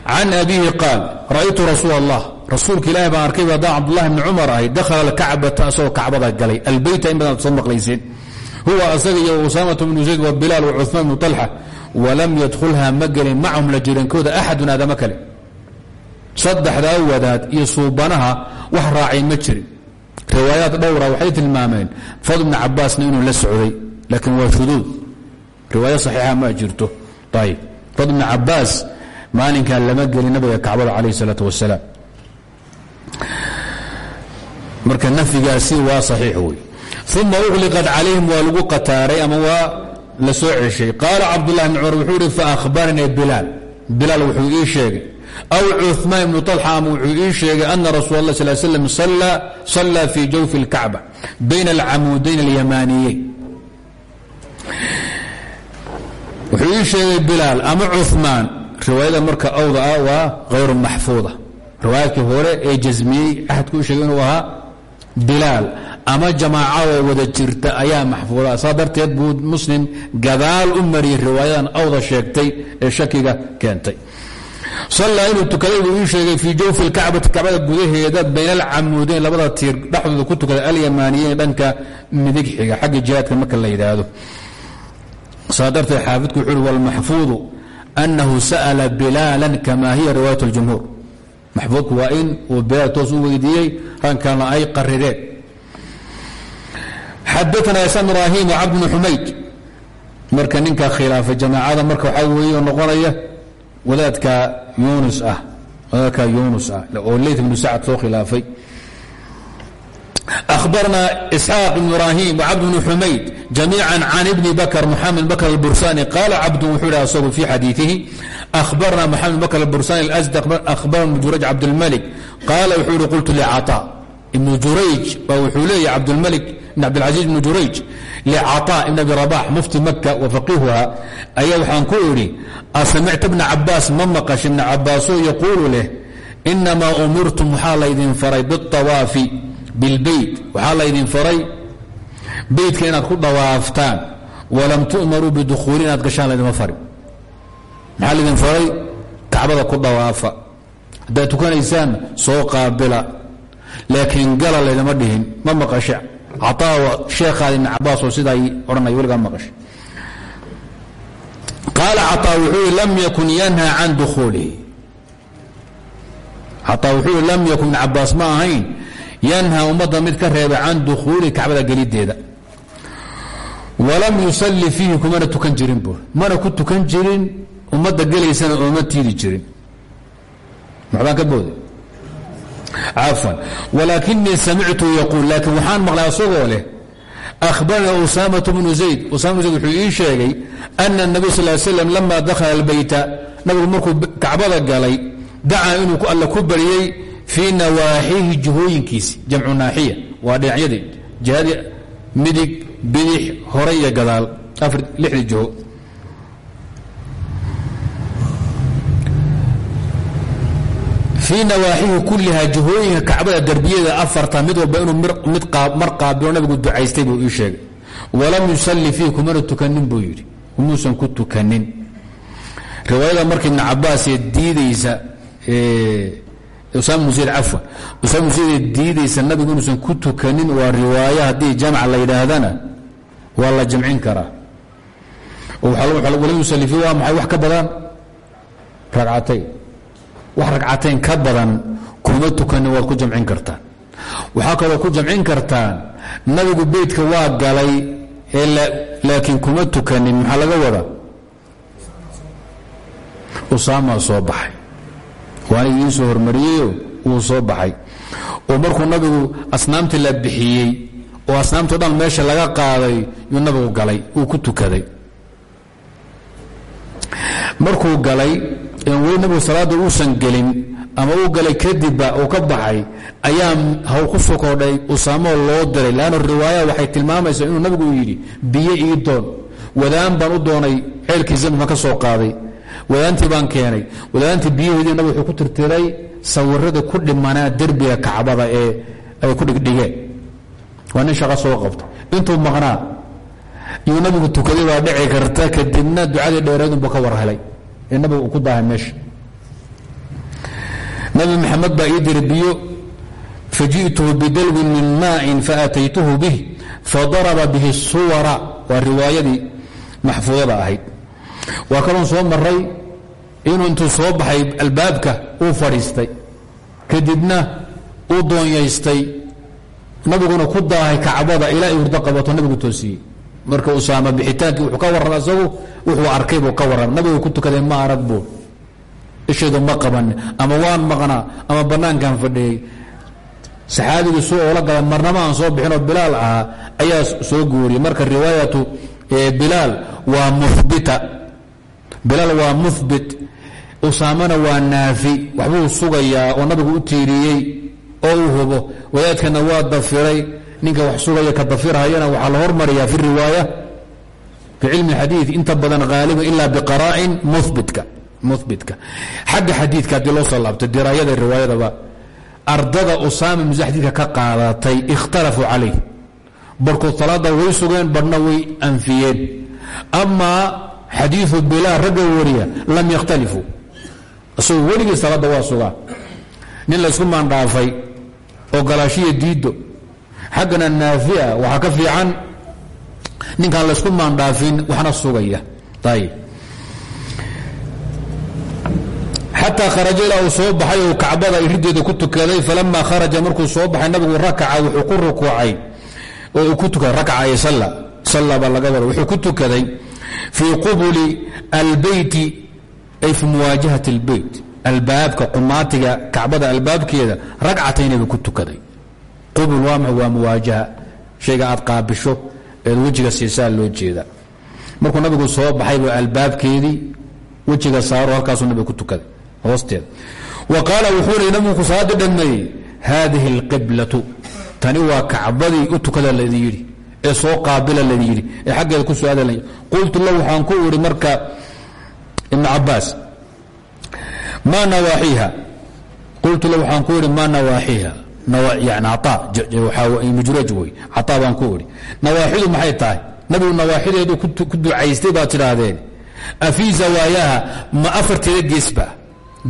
عن أبيه قال رأيت رسول الله rasuulka ilahi baan arkay haddaan cabdulahi bni cumar ahay dakhala alkacbata asagoo kacbada galay albeyta in badan ad soo maqlayseen huwa asaga iyo usaamata bnu zayd wa bilaal wa cuثmaan bnu طalxa walam yadkhulha ma gelin macahum la jirankooda axadun aadama kale saddexdaa wadaad iyo suubanaha wax raacay ma jirin. Riwaayaad dhowra ah waxay tilmaameen fadl bn cabaasna inuu la socday laakiin waa shuduud riwaaya saxiixa ma jirto. Ayb fadl bn cabaas maalinkan lama geli nabiga kacbada calayh salaatu wasalaam marka nafyigaasi waa saxiix wey uma uqliqat calayhim waa lagu qataaray ama waa la soo ceshay. Qaala cabdulahi bn cumar wuxuu ihi faahbaranii bilaal. Bilaal wuxuu ii sheegay aw cumaan ibnu alxa ama wuxuu ii sheegay ana rasuul allah sal slam sallaa fii jawfi اlkacba bayna alcamuudayn alyamaaniyeyn wuxuu ii sheegay bilaal ama cumaan riwaayada marka awda ah waa hayru maxfuuda riwaayaadkii hore ee jasmiyey ahadkuu sheegay inuu ahaa bilaal ama jamaacada wada jirta ayaa maxfuudaa saa darteed buu muslim gadaal u mariyey riwaayadan awda sheegtay ee shakiga keentay sallaa inuu tukaday buu ii sheegay fii jawfi lkacbati kacbada gudaheeda bayna alcamuudayn labada tiir dhexdooda ku tukaday alyamaaniyeyn dhanka midig xiga xagga jihaadka marka la yidhaahdo. Saa darteed xaafidku wuxuu uhi walmaxfuudu annahu sa'la bilaala kama hiya riwaayat اljumhuur maxfuudku waa in uu bilaal toos u weydiiyey rankana ay qarireen xadaana isam ibraahim cabd bn xumayd. Marka ninka khilaafay jamaacada marka waxaa weeye noqonaya wadaadka yunus ah wadaadka yunus ah oo leyt bnu sacad soo khilaafay أخبرنا إسحاق بن إبراهيم وعبد بن حميد جميعا عن ابن بكر محمد بكر البرساني قال عبد وحول أصاب في حديثه أخبرنا محمد بكر البرساني الأزدق أخبرنا ابن جريج عبد الملك قال وحول قلت لعطاء ابن جريج وحولي عبد الملك بن عبد العزيز بن جريج لعطاء بن أبي رباح مفتي مكة وفقيهها أي وحان كوري أسمعت ابن عباس ممقش ابن عباس يقول له إنما أمرتم حال إذن فري بالطواف bilbeyt waxaa laydin faray beytka inaad ku dhawaaftaan walam tu'maruu bidukhuuli inaad gashaan laydima farin maxaa laydin faray kacbada ku dhawaafa haddaad tukanaysaan soo qaabila laakiin gala laydima dhihin ma maqashe cataawa sheekhaada ibni cabaas oo sidaa odhanaya weligaa maqashe qaala cataa wuxuu lam yakun yanha can dukhuulihi cataa wuxuu lam yakun ibn ma ahayn yanha ummadda mid ka reeba can dukhuuli kacbada gelideeda walam yusalli fiihi kumana tukan jirin buur mana ku tukan jirin ummadda gelaysana ooma tiidi jirin maxbaan ka booday cafan walaakinii samictu yaquul laakiin waxaan maqlay asagoo leh ahbarana usaamatu bnu zayd. Usama bnu zayd wuxuu ii sheegay ana الnabiy sal ly slam lama dakhala albeyta nabigu markuu kacbada galay dacaa inuu alla ku baryey fii nawaaxihi jihooyinkiisi jamcu naaxiya. Waa dhinacyadii jihadii midig bidix hore iyo gadaal lixdii jiho fii nawaaxihi kullihaa jihooyinka kacbada derbiyada afarta mid walba inuu mar qaabilo nabigu ducaystay buu ii sheegay. Walam yusalli fiih kumana tukanin buu yidhi. Umuusan ku tukanin. Riwaayada marka ibn cabaasee diidaysa usaam zayd cafwan usaam zayd diidaysa nabigu inuusan ku tukanin waa riwaayo haddii jamc la yidhaahdana waa la jamcin karaa. Walam yusalli fiih waa maxay wax ka badan? Ragcatayn wax ragcatayn ka badan kuma tukanin waad ku jamcin kartaan. Waxaa kaloo ku jamcin kartaan nabigu beytka waa galay laakiin kuma tukanin maxaa laga wadaa? Usaamaa soo baxay. Idiin soo hormariyeyo wuu soo baxay. Oo markuu nabigu asnaamtii la bixiyey oo asnaamtao dhan meesha laga qaaday yuu nabigu galay uu ku tukaday. Markuu galay weli nabigu salaadda uusan gelin ama uu galay kadibba uu ka baxay ayaa hawl ku soo kordhay usaamoo loo diray. Lanna riwaaya waxay tilmaamaysaa inuu nabigu yidhi biyo ii doon. Wadaan baan u doonay ceelkii zamzam ka soo qaaday. Wadaantii baan keenay. Wadaantii biyaheedii nabig wuxuu ku tirtiray sawirada ku dhimanaa derbiga kacbada ee ay ku dhigdhigeen. Waa nin shaqo soo qabta intuu maqnaa yuu nabigu tukaday baa dhici karta kadibna ducadii dheereedunba ka war ee nabigu uu ku daahay meesha. Nabi maxamed baa ii diri biyo faji'tuhu bidalwin min maa'in faataytuhu bih fadaraba bihi suwara. Waa riwaayadii maxfuudada ahayd. Waa kaloon soo maray inuu intuu soo baxay albaabka uu fadhiistay. Kadibna uu doonyaystay nabiguna ku daahay kacbada ilaa ay hurdo qabato nabigu toosiyey marka usaama bixitaankii wuxuu ka warrama isagu wuxuu arkay buu ka warrama nabigu ku tukaday ma arag buu. Ishaydu ma qaban. Ama waan maqnaa ama bannaankan fadhiyey saxaabigii suu oola gala marnama aan soo bixinoo bilaal ahaa ayaa soo guuriyey. Marka riwaayatu bilaal waa muhbita. Bilaal waa muhbit. Usaamana waa naafi. Waxbuu sugayaa oo nabigu u tiiriyey oo uu hubo. Wadaadkana waa dafiray ninka wax sugaya ka dafirhayana waxaa la hormariyaa fi riwaaya fi cilmi اxadiiث inta badan haaliban ila biqara'in mubitka muhbitka xagga xadiidka haddii loo soo laabto diraayada riwaayadaba ardada usaama muse xadiidka ka qaadatay ikhtalafuu calayh barkood salaada way sugeen barhna way anfiyeen. Amaa xadiiu bilaal ragga wariya lam yakhtalifuu isagoo weligii salaadda waa sugaa. Nin laysku maandhaafay oo galaashiya diiddo xaggana naafia waxaa ka fiican. Ninkaan laysku maandhaafin waxna sugaya. Ayb xataa kharaja ilaa uu soo baxay oo ku tukaday falama kharaja markuu soo nabigu rakaca wuxuu ku rukuucay oo uu ku tukaday rakaca salla. Salla baa laga wada wuxuu ku tukaday fii qubuli albeyti ay fi muwaajahati اlbeyt albaabka qumaatiga kacbada albaabkeeda ragcatayna buu ku tukaday qubul waa muwaajaha. Shayga aad qaabisho eed wejiga siisaa loo jeeda. Markuu nabigu soo baxay buu albaabkeedii wejiga saaro halkaasuu nabiga ku tukaday hoosteeda. Wa qaala wuxuu i nabigu salaadii dhammeeyey haadihi اlqiblatu tani waa kacbadii u tukada laydin yidhi ee soo qaabila laydin yidhi ee xaggeeda ku su'aada qultu lahu waxaan ku idhi marka ibnu cabaas ma nawaaxiiha? Qultu lahu waxaan ku idhi ma nawaaxiiha baan ku idhi nawaaxidu maxay tahay? Nabigu nawaaxideedu ku ducaystay baad tidhaahdeen. Afii zawaayaha ma afarteeda geesba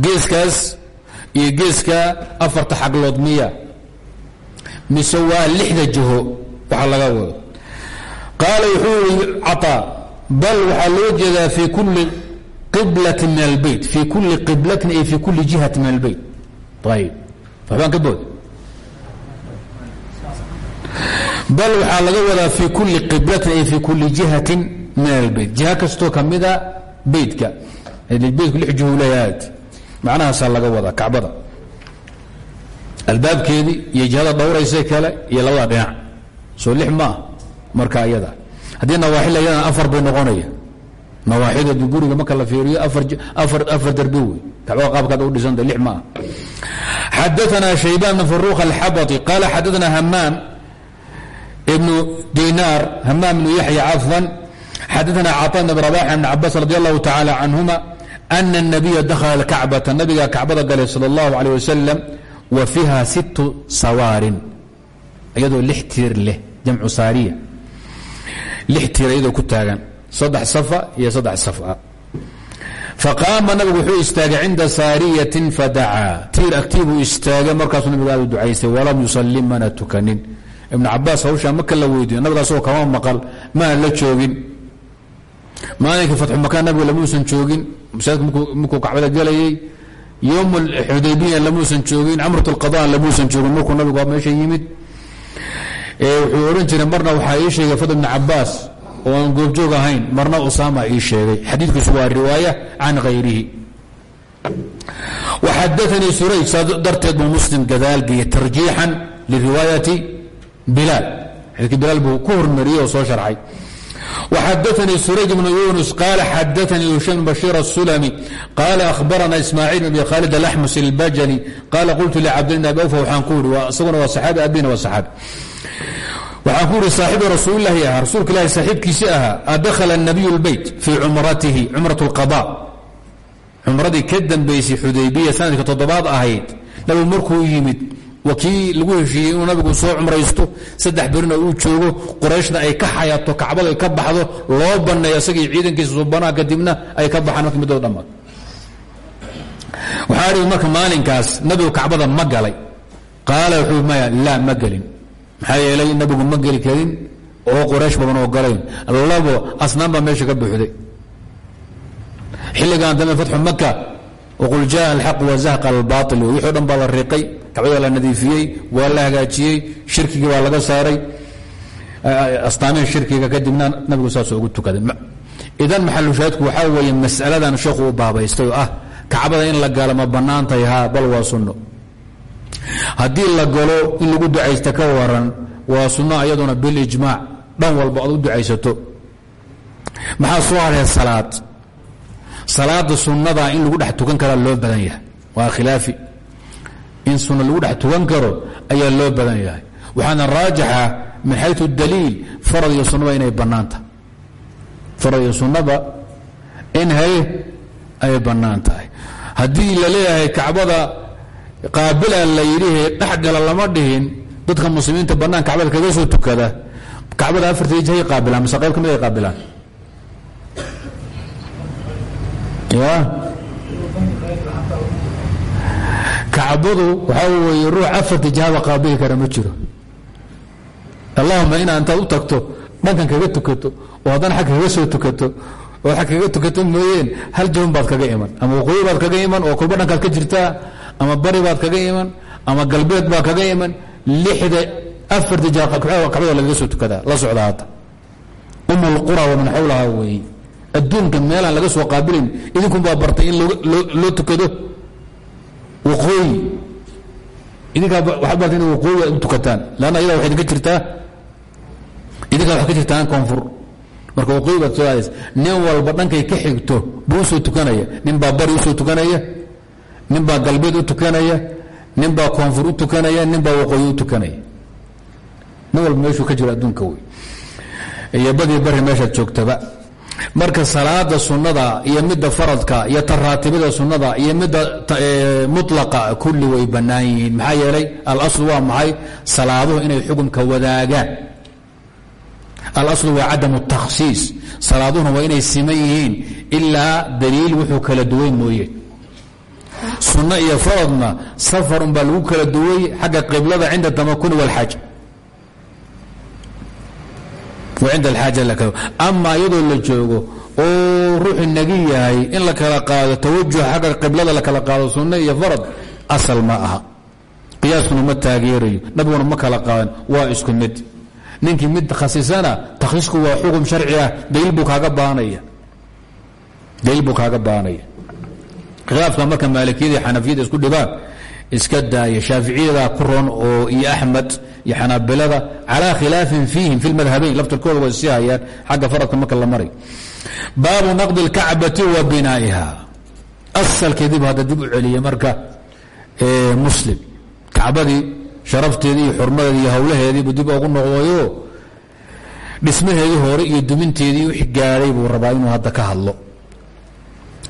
geeskaas iyo geeska afarta xaglood miya. Mise waa lixda jaho waxa laga wado. Qaala wuxuu ihi caaa bal waxaa loo jeedaa fi kulli qiblatin min albeyt fi kulli qiblatin ay fi kulli jihati min albeyt ayib waxbaan ka bood bal waxaa laga wadaa fii kulli qiblatin ay fii kulli jihatin min albeyt jiha kastoo kamida beytka beytku lix juhuulayaad macnahaasaa laga wadaa kacbada. Albaabkeedii iyo jihada dhowrayse kale iyo labada dhinac. Soo lix ma marka iyada haddii nawaaxila iyadana afar bay noqonaya nawaaxideedu guriga marka la fiiriyo afar darbi wey. Kacbada qaabkaad u dhisanta lix ma ah xadaanaa shaybaan min faruuq alxabati. Qaala xadaanaa ibnu dinaar hamaam ibnu yaxya cafwan xadaثna caطا bn rabax bn cabaas radi allahu tacala canhuma ana الnabiya dakhala اlkacbata nabiga kacbada galay salى اllahu alيه wasalam wa fiiha situ sawaarin iyadoo lix tiir leh jamcu saariya lix tiir iyadoo ku taagan saddex safa iyo saddex safa faqaama nabigu wuxuu istaagay cinda saariyatin fadacaa tiir agtii buu istaagay markaasuu nabigu aad u ducaystay walam yusallim mana tukanin ibnu cabaas hawshaa maka la weydiiyo nabiga asagoo kama maqal maana la joogin. Maalinka fatxu makaan nabiga lamuusan joogin masaajidka markuu kacbada gelayey yowm xudaybiya lamuusan joogin camrat lqadaan lamuusan joogin markuu nabigu meesha yimid. Wuxuu odhan jiray marna waxaa ii sheegay fadl ibn cabaas oo aan goobjoog ahayn marna usaama ii sheegay. Xadiidkiisu waa riwaaya can hayrihi waxadaanii surayj saa darteed buu muslim gadaalgeeyey tarjiixan liriwaayati buu ku hormariyey oo soo sharxay وxadثnي سurayج بن يuنس قال xadثnي هiشام بن بشير السلمي قال أخبرنا إسماعيل بن أبي khالد الأحمس البجلي قال قلت لcبد بن أبي أوفى waxaan ku uri isaguna waa صحaabi abina waa صحaabi waxaan ku uri saaxibi rasuul الlahi ahaa rasuulka ilahi saaxiibkiisi ahaa adkل النabiy الbeyt fii cumratihi cumraة الqضاء cumradii ka dambaysay xudaybiya sanadka toddobaad ahayd nabigu markuu yimid waa kii lagu heshiiyey inuu nabigu soo cumraysto saddex berina uu joogo qurayshna ay ka xayato kacbadu ay ka baxdo loo banneeyo isagii ciidankiisa subanaha kadibna ay ka baxaan marka middooda dhammaad. Waxaa dhihi marka maalinkaas nabigu kacbada ma galay. Qaala wuxuu maya laa ma gelin. Maxaa yeelay nabigu ma geli karin oo quraysh baban oo galayn. Labo asnaan baa meesha ka buuxday. Xilligan dambe fatxu maka wqul jaa alxaq wazahqa albaail wixii o dhan baa la riiqay kacbada la nadiifiyey waa la hagaajiyey shirkigii baa laga saaray astaamihii shirkiga kadibna nabigu saasoo ugu tukaday idan maxalushaahidku waxaa weeye mas'aladan sheekhu u baabaystay oo ah kacbada in la galo ma bannaan tahay haa bal waa sunno haddii la galo in lagu ducaysta ka waran waa sunno ayaduna bilijmaac dhan walba aad u ducaysato maxaa soo haree salaad salaada sunnada in lagu dhex tukan karaa loo badan yahay. Waa khilaafi. In sunno lagu dhex tukan karo ayaa loo badan yahay. Waxaana raajixa min xayu daliil farad iyo sunnaba inay bannaanta. Farad iyo sunnaba in hay ay bannaan tahay. Haddii la leeyahay kacbada qaabilan la yidhihe dhexgala lama dhihin dadka muslimiinta bannaan kacbada kaga soo tukada. Kacbada afarta jihay qaabilaan mise qayb ka mid ay qaabilaan ya kacbadu waxaa weeye ruux afarta jihaba qaabili kara ma jiro. Allahuma inaa intaad u tagto dhankan kaga tukato oo haddana xag kaga soo tukato oo xag kaga tukato mooyeen hal jahun baad kaga iman. Ama waqooyi baad kaga iman oo kulba dhankaad ka jirtaa ama bari baad kaga iman ama galbeed baad kaga iman lixda afarta jiha kacbada lagaga soo tukadaa la socda hadda um lqura waman xawlaha weeye adduunka meelaan laga soo qaabilayn idinkunbaa bartay in loo tukado? Waqooyi idinkaa waxaad bartay in waqooyi aad u tukataan. Lanna ayadaa waxay idinka jirtaa? Idinkaa waxay ka jirtaan koonfur. Marka waqooyi baad soo aadaysa. Nin walba dhankay ka xigto buu u soo tukanaya. Nin baa bari u soo tukanaya. Nin baa galbeed u tukanaya. Nin baa koonfur u tukanaya. Nin baa waqooyi u tukanaya. Nin walba meeshuu ka jiro adduunka wey. Iyo badii bari meeshaad joogtaba marka salaada sunnada iyo midda faradka iyo taraatibada sunnada iyo midda mulaqa kulli way bannaan yihiin. Maxaa yeelay alaslu waa maxay? Salaaduhu inay xukumka wadaagaan. Alaslu waa cadamu takhsiis salaaduhuna waa inay siman yihiin. Ilaa daliil wuxuu kala duwan mooye. Sunno iyo faradna safar unbaa lagu kala duway xagga qiblada cinda tamakuni walxaaj cinda alxaaja ama iyadoo la joogo oo ruuxu nagi yahay in la kala qaado tawajuh xagga qiblada la kala qaado sunno iyo farad asal ma aha qiyaaskuna ma taageerayo nabiguna ma kala qaadan waa isku mid ninkii mid khasisana takhsiisku waa xukum sharci ah daliil buu kaaga baanaya khilaafka marka maalikiyada iyo xanafiyada isku dhibaan iska daaya shaaficiyada ku roon oo iyo axmed iyo xanaabilada calaa khilaafin fiihim fi lmadhabayn laftirkooda way sii hayaan. Xagga faradka marka la maray. Baabu naqdi اlkacbati wa binaa'iha. Asalkeedii bu hadda dib u celiyey marka muslim. Kacbadii sharafteedii iyo xurmadeedii iyo howlaheediibu dib ugu noqdayo dhismaheedii hore iyo duminteedii wixii gaadhay buu rabaa inuu hadda ka hadlo.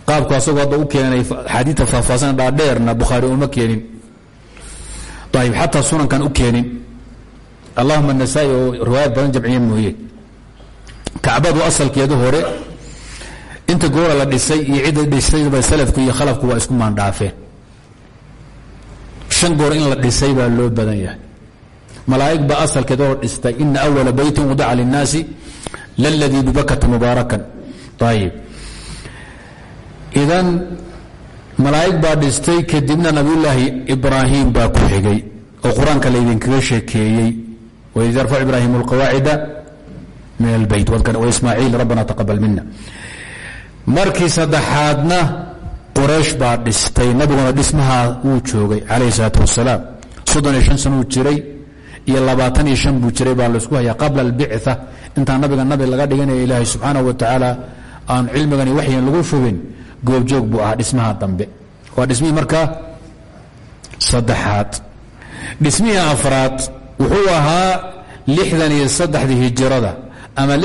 Qaabku hadda u keenay xaadiita faahfaahsan dhaadheerna bukhaari uma keenin ayb xataa sunankan u keenin allahuma nasaa-i oo riwaayad badan jamciye mooye kacbadu asalkeedu hore inta goora la dhisay iyo cidda dhisayba salafku iyo khalafku waa isku maandhaafeen shan goor in la dhisay baa loo badan yahay malaa'ig baa asalkeed oo dhistay ina awala beytin wadaca linnaasi laladii bibakata mubaarakan ayib idan malaa'ig baa dhistay kadibna nabiyullaahi ibraahim baa ku xigay oo qur'aanka laydinkaga sheekeeyey. Waid yarfac ibraahim alqawaacida min albayt ismaaciil rabbana taqabal mina markii saddexaadna qoraysh baa dhistay nabiguna dhismaha wuu joogay calayhi salaatu wasalaam soddon iyo shan sanuu jiray iyo labaatan iyo shan buu jiray baa laysku hayaa qabla albictha. Intaan nabiga nabi laga dhiganaya ilaahay subxaanahu wa tacaala aan cilmigani waxyan lagu shubin goobjoog buu ahaa dhismaha dambe. Waa dhismihii markaa saddexaad. Dhismihii afraad wuxuu ahaa lixdan iyo saddexdii hijirada ama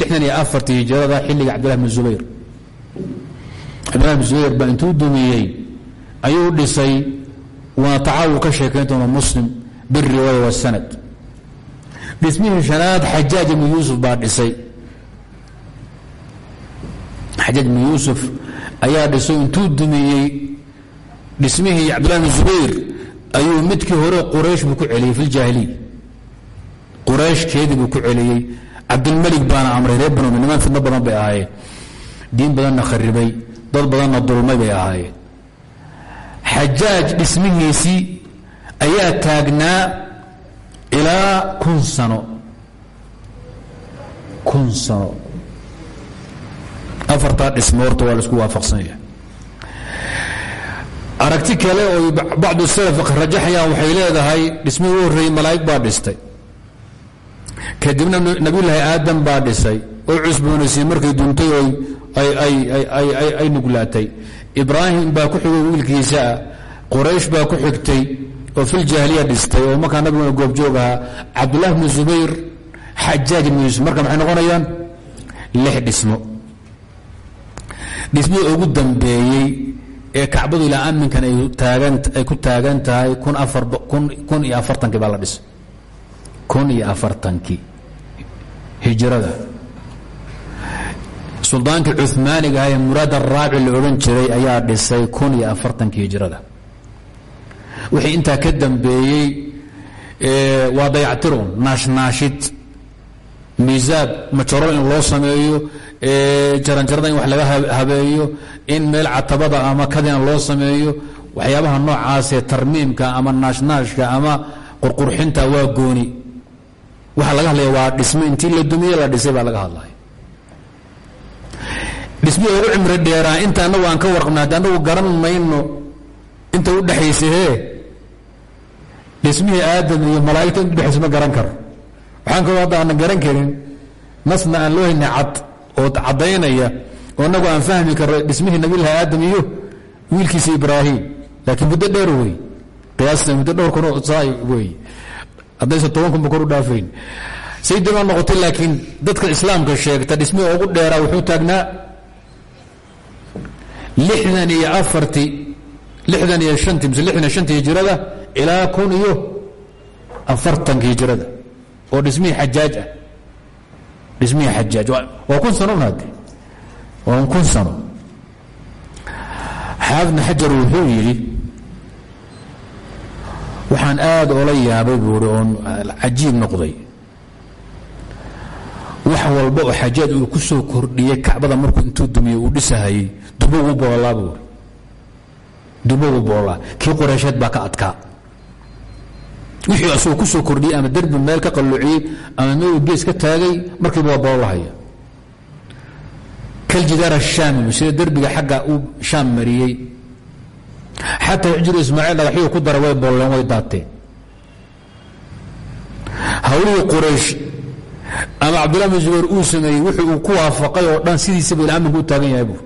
lixdan iyo afartii hijirada xilliga cabdillahi bn zubayr. Cabdillahi bn zubayr baa intuu dumiyey ayuu dhisay waana tacaawul ka sheekayn doona muslim biriwaaya wasanad dhismihii shanaad xajaaj ibnu yuusuf baa dhisay xajaaj ibnu yuusuf ayaa dhisay intuu dumiyey dhismihii cabdillahi bn zubayr ayuu midkii hore quraysh buu ku celiyey fi ljaahiliya qurayshkeedii buu ku celiyey. Cabdilmalik baana amray reer banu niman fidno badan bay ahaayeen. Diin badanna kharibay dad badanna dulmay bay ahaayeen. Xajaaj dhismihiisii ayaa taagnaa ilaa kun sano. Kun sano afartaa dhismo horta waa la isku waafaqsanya aragti kale oo bacdu salaf rajaxayaan waxay leedahay dhismihii u horreeyey malaa'ig baa dhistay. Kadibna nabiyulaahi aadam baa dhisay oo cusboonaysay markay duntay oo ay nuglaatay. Ibraahim baa ku xigay wiilkiisaa quraysh baa ku xigtay oo filjaahiliya dhistay oo markaa nabiguna goobjoog ahaa cabdullah bnu zubayr xajaaj ibnu yuusuf. Marka maxay noqonayaan? Lix dhismo dhismihii ugu dambeeyey ee kacbadu ilaa aminkan ay ku taagan tahay kun iyo afartankii baa la dhisay. Kun iyo afartankii. Hijrada. Suldaankii cumaaniga ah ee araaci la odhan jiray ayaa dhisay kun iyo afartankii hijrada. Wixii intaa ka dambeeyey waa dayactirun naashnaashid. Miisaab majaro in loo sameeyo jaranjarada in wax laga habeeyo in meel catabada ama kadina loo sameeyo waxyaabaha noocaasee tarmiimka ama naashnaashka ama qurqurxinta waa gooni. Waxaa laga hadlaya waa dhismo intii la dumiye la dhisay baa laga hadlaya. Dhismihii ugu cimri dheeraa inta anagu aan ka warqabna haddi anagu garan mayno inta u dhexaysa hee dhismihii aadam iyo malaa'igta in udhexaysa ma garan karo. Waxaan kaloo hadda aanan garan karin nasna aan loo hayna cad oo caddaynaya oo anagu aan fahmi karno dhismihii nabiylahi aadam iyo wiilkiisa ibraahim. Laakiin muddo dheer wey qiyaasta muddo dhowr kun wey haddaysan toban kunba kor u dhaafayn say dibaa noqotay laakiin dadka islaamka sheegta dhismihii ugu dheeraa wuxuu taagnaa lixdan iyo afartii lixdan iyo shantii mise lixdan iyo shantii hijirada ilaa kun iyo afartanka hijirada oo dhismihii xajaaj ah dhismihii xajaaj waa kun sano naade waa kun sano xaafidna xajar wuxuu yidhi waxaan aad oola yaabay buuri oon cajiib noqday wax walba oo xajaaj uu ku soo kordhiyey kacbada markuu intuu dumiye uu dhisahayey dubogu boololaa buuri dubogu boololaa kii qoreysheed baa ka adkaa wixii asagoo ku soo kordhiyey ama derbi meel ka qalluuciyey ama meel gees ka taagay? Markiiba waa boololahaya kaljidaar ashaami sida derbiga xagga uu shaam mariyey. Xataa xujru ismaaciil dhagaxyuu ku dara way bolleen way daateen. Hawlihii quraysh ama cabdullah bin zubayr uu sameeyey wuxuu uu ku waafaqay oo dhan sidiisaba ila aminku u taagan yahay buu.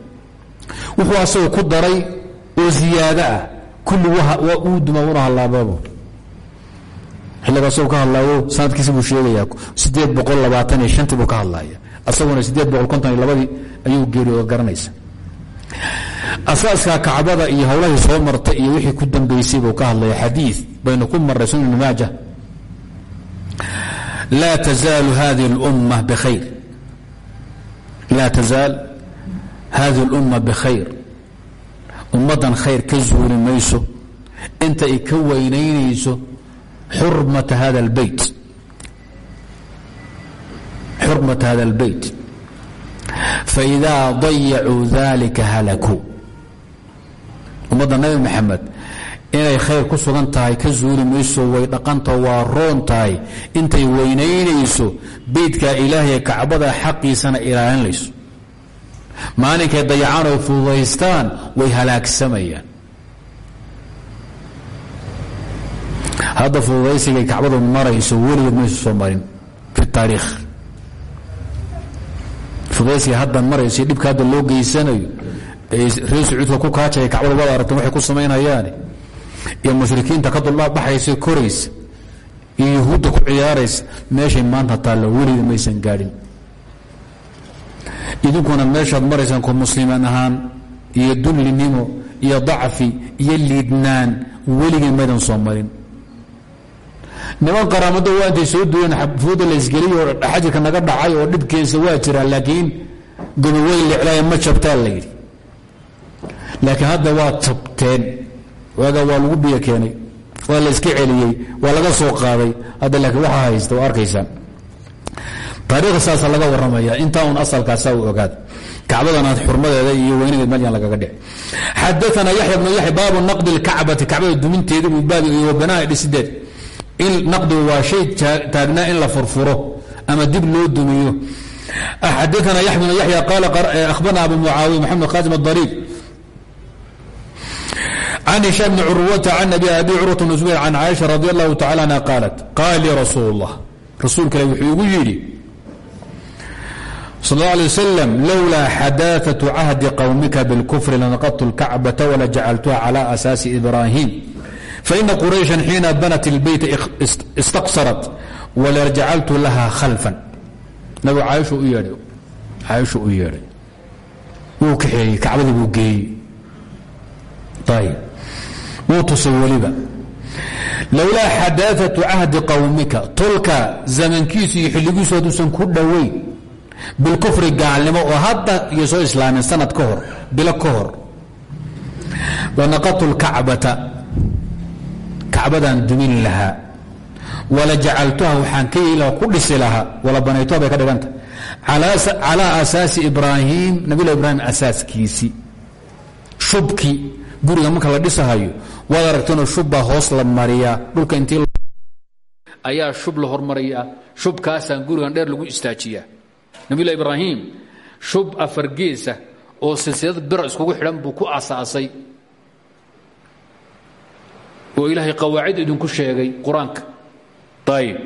Wuxuu asagoo ku daray oo ziyaado ah. Kulli uu duma una hallaabaabu xilliga asagoo ka hadlaayo sanadkiisa buu sheegayaa. Sideed boqol labaatan iyo shantii buu ka hadlaaya. Asaguna sideed boqol konton iyo labadii ayuu geeriyooda garanaysa. Asaaska kacbada iyo howlahii soo martay iyo wixii ku dambaysay buu ka hadlaya xadii baynu ku maray sunan ibn maaja. Laa tazaalu hadihi اlumma bkhayr laa tazaal hadihi اlumma bikhayr. Ummaddan khayr ka zuuli mayso. Inta ay ka weynaynayso xurmata hada اlbeyt faidaa dayacuu dalika halakuu ummadda nabi maxamed inay khayr ku sugan tahay ka zuuli mayso way dhaqanta waa roon tahay intay weynaynayso beytkaa ilaahay kacbada xaqiisana ilaalinayso maalinkay dayacaanoo fududaystaan way halaagsamayaan hadda fududaysigay kacbadu marayso weligeed maysu soo marin fi taariikh. Fududaysiga hadda marayso dhibka hadda loo geysanayo ee reer sacuudka ku kaajaya kacbada waad aragteen waxay ku samaynayaane iyo mushrikiinta ka duldhabaxaysa koraysa iyo yuhuudda ku ciyaaraysa meeshay maanta taallo weligeed maysan gaadhin. Ku muslimaan ahaan iyo dullinimo iyo dacfi iyo liidnaan weligeen maydan soo marin niman qaraamado waa intay soo duween fuuda laysgeliy oo xajirka naga dhacay oo dhibkeesa waa jiraa laakiin goboweyn liclaaya ma jabtaa la yidhi. Laakiin hadda waa jabteen waagaa waa lagu biyo keenay waa layska celiyey waa laga soo qaaday. Hadda laakiin waxaa haysta waa arkaysaan. Taariikhda saasa laga warramaya intaa un asalkaasaa u ogaada kacbadana xurmadeeda iyo weynadeed malyan lagaga dhic xadaana yaxya bnu yaxya baabu naqdi lkacbati kacbada duminteeda iyo banaha dhisideed naqdigu waa shay taagnaa in la furfuro ama dib loo dumiyo xadaana yaxya bnu yaxya qaala akhbarna abu mucaawiya maxamed khaasim adariib can hishaam bni curwata can abi abi curwata bn zubayr can caaisha radi allahu tacala anha qaalat qaala lii rasuul اllah rasuulka ilah wuxuu igu yidhi sal اlه alيه waslm lowlaa xadaaثaة cahdi qowmika bاlkufri lanaqadtu اlkacbata walajacaltuha calى asaasi ibrahim faina quraysha xiina banat اlbeyta istaqsarat walarjacaltu laha khalfan nabigu caaishu u yeedhay caaishu u yeedhay wuu kaxeeyey kacbadii buu geeyey ayb wuu tusay weliba lowlaa xadaaثaةu cahdi qowmika tolka zamankiisu iyo xilligiisu hadduusan ku dhoweyn bilkufri gaalnimo oo hadda iyo soo islaamin sanad ka hor bilo ka hor lanaqadtu اlkacbata kacbadaan dumin lahaa. Wala jacaltuha waxaan ka yeeli ku dhisi lahaa. Wala banaytuha bay ka dhiganta. Calaa asaasi ibraahim nabiyullah ibraahim asaaskiisii shubki guriga marka la dhisahayo waad aragteenoo shub baa hoos la mariyaa. Dhulka intii ayaa shub la hormariyaa. Shubkaasaan gurigan dheer lagu istaajiyaa. Nabiyullah ibraahim shub afar geesa oo silsilad bira iskugu xidhan buu ku asaasay oo ilaahay qawaacid idinku sheegay qur'aanka. Ayib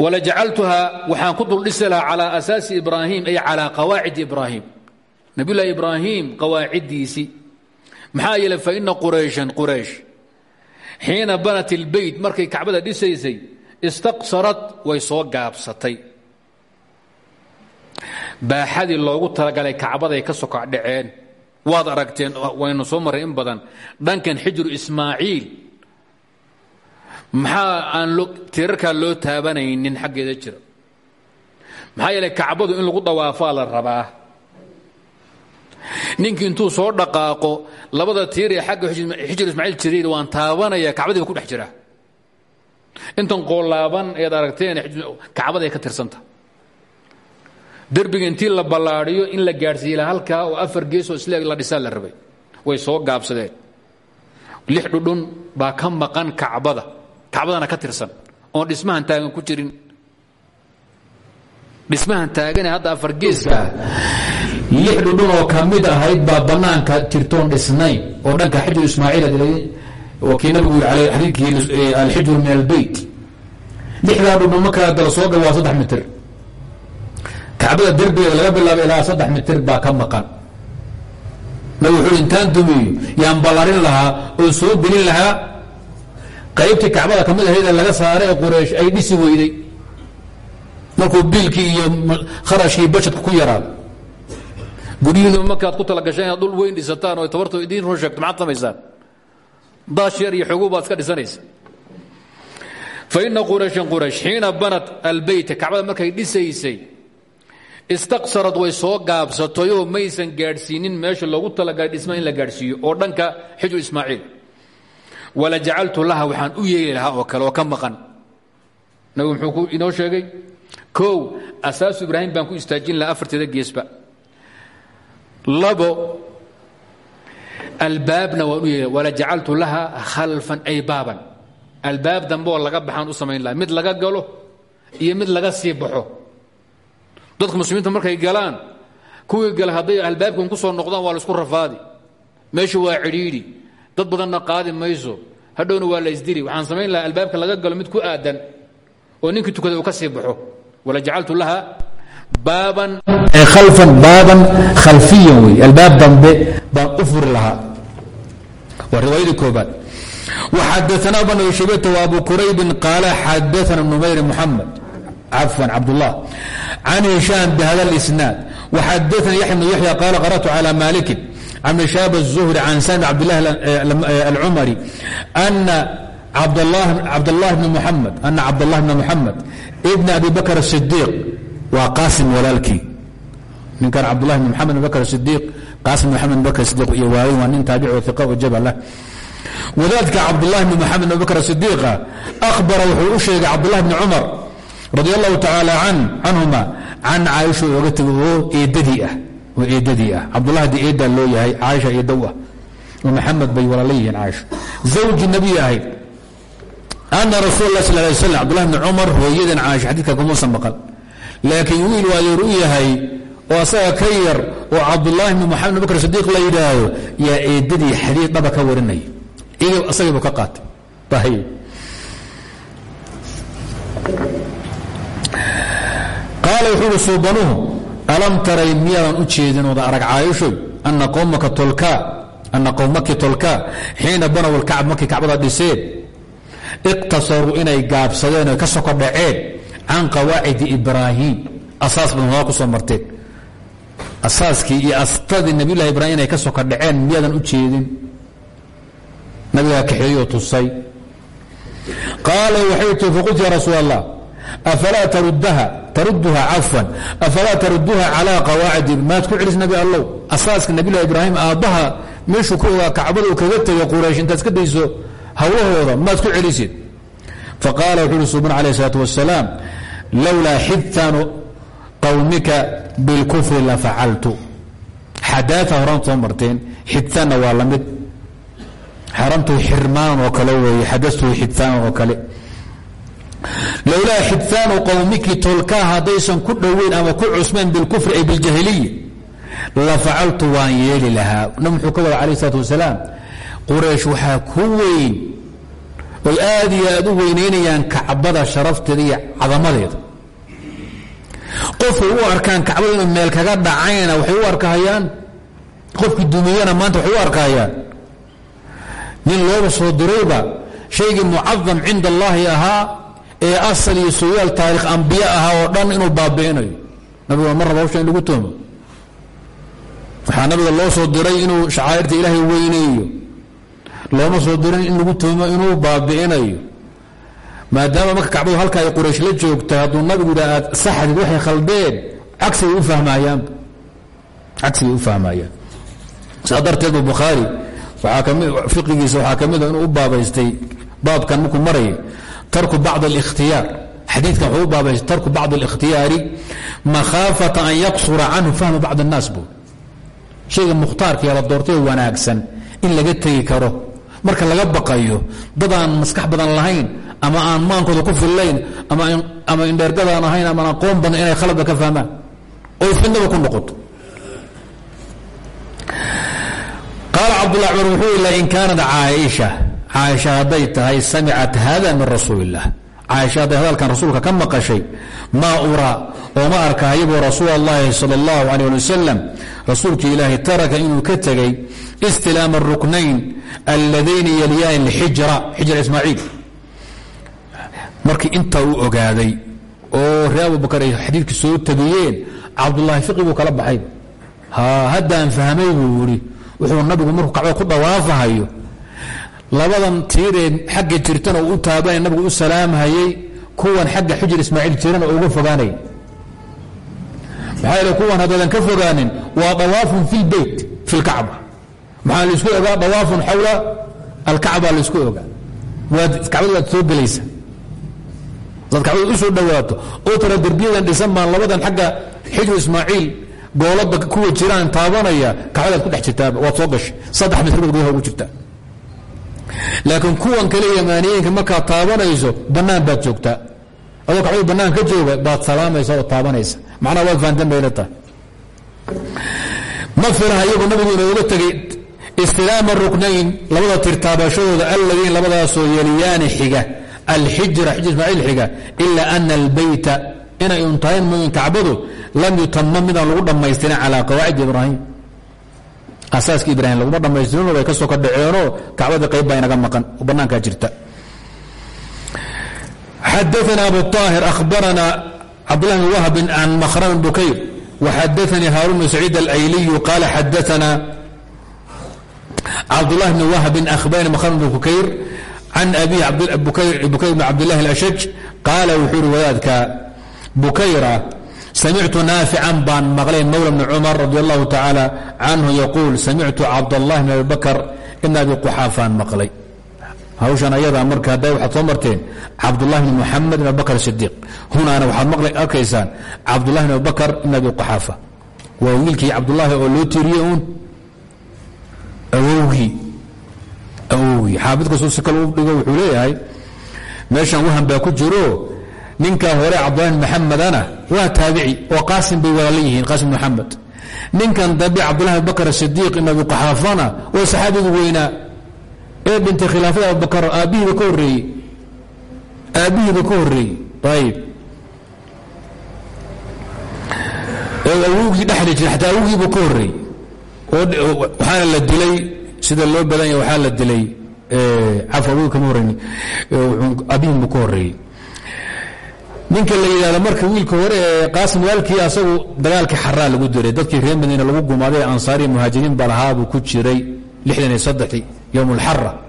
wala jacaltuha waxaan ku dul dhisi lahaa calaa asaasi ibraahim ay calaa qawaacidi ibraahim. Nabiyullahi ibraahim qawaaciddiisii maxaa yeelay fa ina qurayshan quraysh xiina banat ilbeyt markay kacbada dhisaysay istaqsarat way soo gaabsatay. Baaxadii loogu talagalay kacbaday ka soka dhaceen waad aragteen waynu soo marray in badan. Dhankan xijru ismaaciil maxaa aan tirarkaa loo taabanaynin xaggeeda jira. Maxaa yeelay kacbadu in lagu dawaafaa la rabaa. Ninkii intuu soo dhaqaaqo labada tiir ee xagga xijru ismaaciil jiray waan taabanaya kacbadii ba ku dhex jira. Intan qoolaaban eed aragteen kacbaday ka tirsanta derbiga intii la ballaadhiyo in la gaadhsiiya halkaa oo afar geesoo isleeg la dhisaa la rabay. Way soo gaabsadeen. Lix dhudhun baa ka maqan kacbada. Kacbadana ka tirsan. Oon dhismahan taagan ku jirin. Dhismahan taagane hadda afar geeska. Lix dhudhun oo ka mid ahayd baa bannaanka jirtoon dhisnayn oo dhanka xijru ismaaciil kii nabigu yii xadiidkii alxijru min albeyt lixdaa dhudhun markaa dala soo gal waa saddex mitir kacbada derbigeeda laga bilaabo ilaa saddex mitir baa ka maqan. Nabig wuxuu intaan dumiyo yaan ballarin lahaa oo soo gelin lahaa. Qaybtii kacbada ka mid ahaydee laga saaray ee quraysh ay dhisi weyday. Markuu biilkii iyo kharashkii bajadka ku yaraado guryihiinu markaad ku talagashaan dhul weyn dhisataan oo tabarto idiin run sheegto maxaad samaysaan. Daash yar iyo xogow baad iska dhisanaysa. Fa ina qurayshan quraysh xiina banat albeyta kacbada markay dhisaysay istaqsarad way soo gaabsatayoo maysan gaadhsiinin meesha loogu talagalay dhisma in la gaadhsiiyo oo dhanka xijru ismaaciil. Wala jacaltu laha waxaan u yeeli lahaa oo kale oo ka maqan. Nabigu muxuu ku inoo sheegay kow asaasu ibraahim baan ku istaajin lahaa afarteeda geesba. Labo albaabna waan u yeelay wala jacaltu laha khalfan ay baaban. Albaab dambe oo laga baxaan u samayn laha mid laga galo iyo mid laga sii baxo dadka muslimiinta markay galaan kuwii gala hadday albaabkan ku soo noqdaan waa la isku rafaadi. Meeshu waa cidhiidhi. Dad badanna qaadi mayso. Hadhowna waa la isdiri waxaan samayn lahaa albaabka laga galo mid ku aadan oo ninkii tukaday uu ka sii baxo. Wala jacaltu laha baaban. Khalfan baaban khalfiyan wey albaab dambe baan u furi lahaa. Waa riwaayadii koobaad. Waxadaana bn abi shaybata wa abu quraybin qaala xadaana numayr muxamed cafwan cabdالlah can hishaam bhada اlisnaad وxadaثna yaxya bn yaxya qaala qarأtu calى malikin can bn shaab الzuhri can sami cabdالlah alcumari أna cabdالlah bn mxamed ana cabdالlah bn mxamed bn abi bakr الصidiiq waa qaasim walaalkii ninkan cabdullah bn mxamed bn bakr الصidiiq qaasim mxamed bn bakr صidiq iyo waaweyn waa nin taabic o iqa o jablah wadaadka cabdulahi bn maxamed bn bakr sidiiqa ahbara wuxuu u sheegay cabdulahi bni cumar radi allahu tacaala canhuma can caaisha oga tego oo eedadii ah oo eedadii ah. Cabdulahi dii eedaa loo yahay caaisha eedow ah. Oo maxamed bay walaala yihiin caaisha zawji nabiy ahayd. Ana rasuul lah sal lay slam cabdulahi bni cumar hooyadan caaisha xadiidka kumuusan maqal. Laakiin wiil waayoor u yahay oo asaga ka yar oo cabdulaahi bni maxamed bn bakr sidiiq la yidhaahdo yaa eedadii xadiid dhaba ka warinaya isagiibu ka qaatay qaala wuxuu uhi suubanuhu alam taray miyaadan u jeedin oda arag caayishoy ana qowmaki tolkaa xiina banow lkacb markay kacbada dhiseen. Iqtasaruu inay gaabsadeen ka soko dhaceen can qawaacidi ibraahim. Asaas badan hodaa ku soo marteen. Asaaskii iyo astadii nabiyullahi ibrahim inay ka soko dhaceen miyaadan u jeedin? Nabigaa kaxeeyoo tusay. Qaala waxay tii faqultu afalaa tarudaha taruduha cafwan afalaa taruduha calaa qawaacidi maad ku celis nabi allow asaaska nabilah ibraahim aabbaha meeshuu ku ogaa kacbada kaga tego quraysh intaad ka dayso hawlahooda maad ku celisid faqaala wuxuu uhi subaan alayh isalaatu wasalaam lowlaa xidtaanu qowmika bilkufri la facaltu xadaata horaan soo marteen xidtaanna waa la mid xaramtu xirmaanan oo kale weeye xadastu xidfaanan oo kale lowlaa xidfaanu qowmiki tolkaa haddaysan ku dhoweyn ama ku cusmeen bilkufri ay biljahiliya la facaltu waan yeeli lahaa nab muxuu ka wada calayh isalaatu wasalaam quraysh waxaa ku weyn oy aad iyo aad u weynaynayaan kacbada sharafteeda iyo cadamadeeda qofkay u arkaan kacbada inuu meel kaga dhacayna waxay u arkahayaan qofkii dumiyana maanta waxay u arkahayaan nin looba soo dirayba shaygii mucadam cinda allaahi ahaa ee asal iyo suyaal taarikh ambiye ahaa oo dhan inuu baabi'inayo. Nabiga ma raba hawsha lagu toomo. Waxaa nabiga loo soo diray inuu shacaa'irta ilaahay weyneeyo. Looma soo dirin in lagu toomo inuu baabi'inayo. Maadaama marka kacbadu halka ay quraysh la joogtay hadduu nabigu yidha aad saxdid waxay khaldeen cagsibay u fahmaayaan. Cagsibay u fahmaayaan. Saa darteed bu bukhaari igiisa waxaa ka mida inuu u baabaystay baabkan markuu maraya tarku bacd اlاkhtiyaar xadiikan wuxuu u baabaystay tarku bacd اlاkhtiyaari makhaafata an yaqsura canhu fahma bacd الnaas bu shayga mukhtaarkii la doortay wanaagsan in laga tegi karo marka laga baqayo dad aan maskax badan lahayn ama aan maankooda ku fillayn ama indheergadaan ahayn ama aqoon badan inay khaladba ka fahmaan oy fidnaba ku noqoto qaala cabdullah cumar wuxuu ila in kaanat caaisha caaisha hadday tahay samicat hada min rasuuli illah caaisha hadday hadalkan rasuulka ka maqashay. Maa uraa oo ma arka ayagoo rasuul allahi sal allahu alayh ali wasalam rasuulkii ilaahay taraka inuu ka tegey istilaama aruknayn alladayni yalyaani lxijra xijra ismaaciil. Markii intaa uu ogaaday oo ree abubakar ay xadiidka soo tabiyeen cabdullaahi fiqi buu kala baxay. Haddaan fahmay buu yidhi. Wuxuu nabigu markuu kacbada ku dhawaafahayo labadan tiiree xagga jirtana u taabanay nabigu u salaamhayey kuwan xagga xujir ismaaciil jirana uga fogaanay maxaa kuwan haddaadan ka fogaanin waa dawaafun fi lbeyt fi lkacba maxaa la isku ogaa? Dawaafun xawla alkacba la isku ogaa. Waad kacbada waad soo gelaysa. Hadaad kacbada u soo dhawaato. Oo tara derbiyadan dhisan baan labadan xagga xijir ismaaciil goolada kuwa jiraan taabanaya kacbadaad ku dhex jirtaaba waad soo gashay. Saddex mitr baad gudaha ugu jirtaa laakiin kuwan kale yamaaniyeenka markaad taabanayso bannaan baad joogtaa. Adoo kacbada bannaan ka jooga baad salaamaysa oo taabanaysa. Macnaha waad fahantan bayla tahay. Ma filaha iyagoo nabigu inooga tegey istilaama ruknayn labada tirtaabashadooda alladiin labadaasoo yeliyaani xiga. Alxijra xij ismaaciil xiga ila ana albeyta inay un tahayn mooyin kacbadu lam yutama midaan lagu dhammaystirin calaa qawaacid ibraahim asaaska ibraahim laguma dhammaystirinoo way ka soo ka dhaceenoo kacbadii qayb baa inaga maqan oo bannaankaa jirta xadaana abu طaahir ahbarana cabdullah bn wahbin can makhram bukayr وxadaثnii haarun bn saciid alayliyu qaala xadaana cabdالlah bn wahbin ahbarani makhram bn bukayr can abi bukayr bn cabdillahi اlashaj qaala wuxuu ihi wadaadka bukayra samictu naafican baan maqlay mawla bni cumar radi allahu tacaala canhu yaquul samictu cabdallahi bn abi bakr ibn abi quxaafaan maqlay hawshan ayadaa marka hadda waxaad soo marteen cabdullahi bn muxamed ibn abibakr sidiiq hunaana waxaad arkaysaan cabdullahi bn abibakr ibn abi quxaafa waa wiilkii cabdullaahi oo loo tiiriye uun awowgii awowgii xaafid kastoo si kale u dhigo wuxuu leeyahay meeshan wahan baa ku jiro ninka hore cabdullahi bn maxamedana waa taabici oo qaasim bay walaala yihiin qaasim maxamed ninkan dambe cabdullahi abibakr sidiiq ibn abi quxaafana waa saxaabigu weynaa. Ee dhintay khilaafada abubakar aabbihiiba ka horreeyey. Aabbihiiba ka horreeyey. Ayib ee awowgii dhexli jiray xataa awowgiiba ka horreeyey. Waxaana la dilay sida loo badan yahay waxaa la dilay cafwa awowgi kama horreyni aabbihiiba ka ninka la yidhahdo marka wiilka hore ee qaasim walaalkii asagu dagaalkii xaraa lagu diray. Dadkii reer madiina lagu gumaaday ansaari muhaajiriin baa lahaa buu ku jiray lixdan iyo اlxara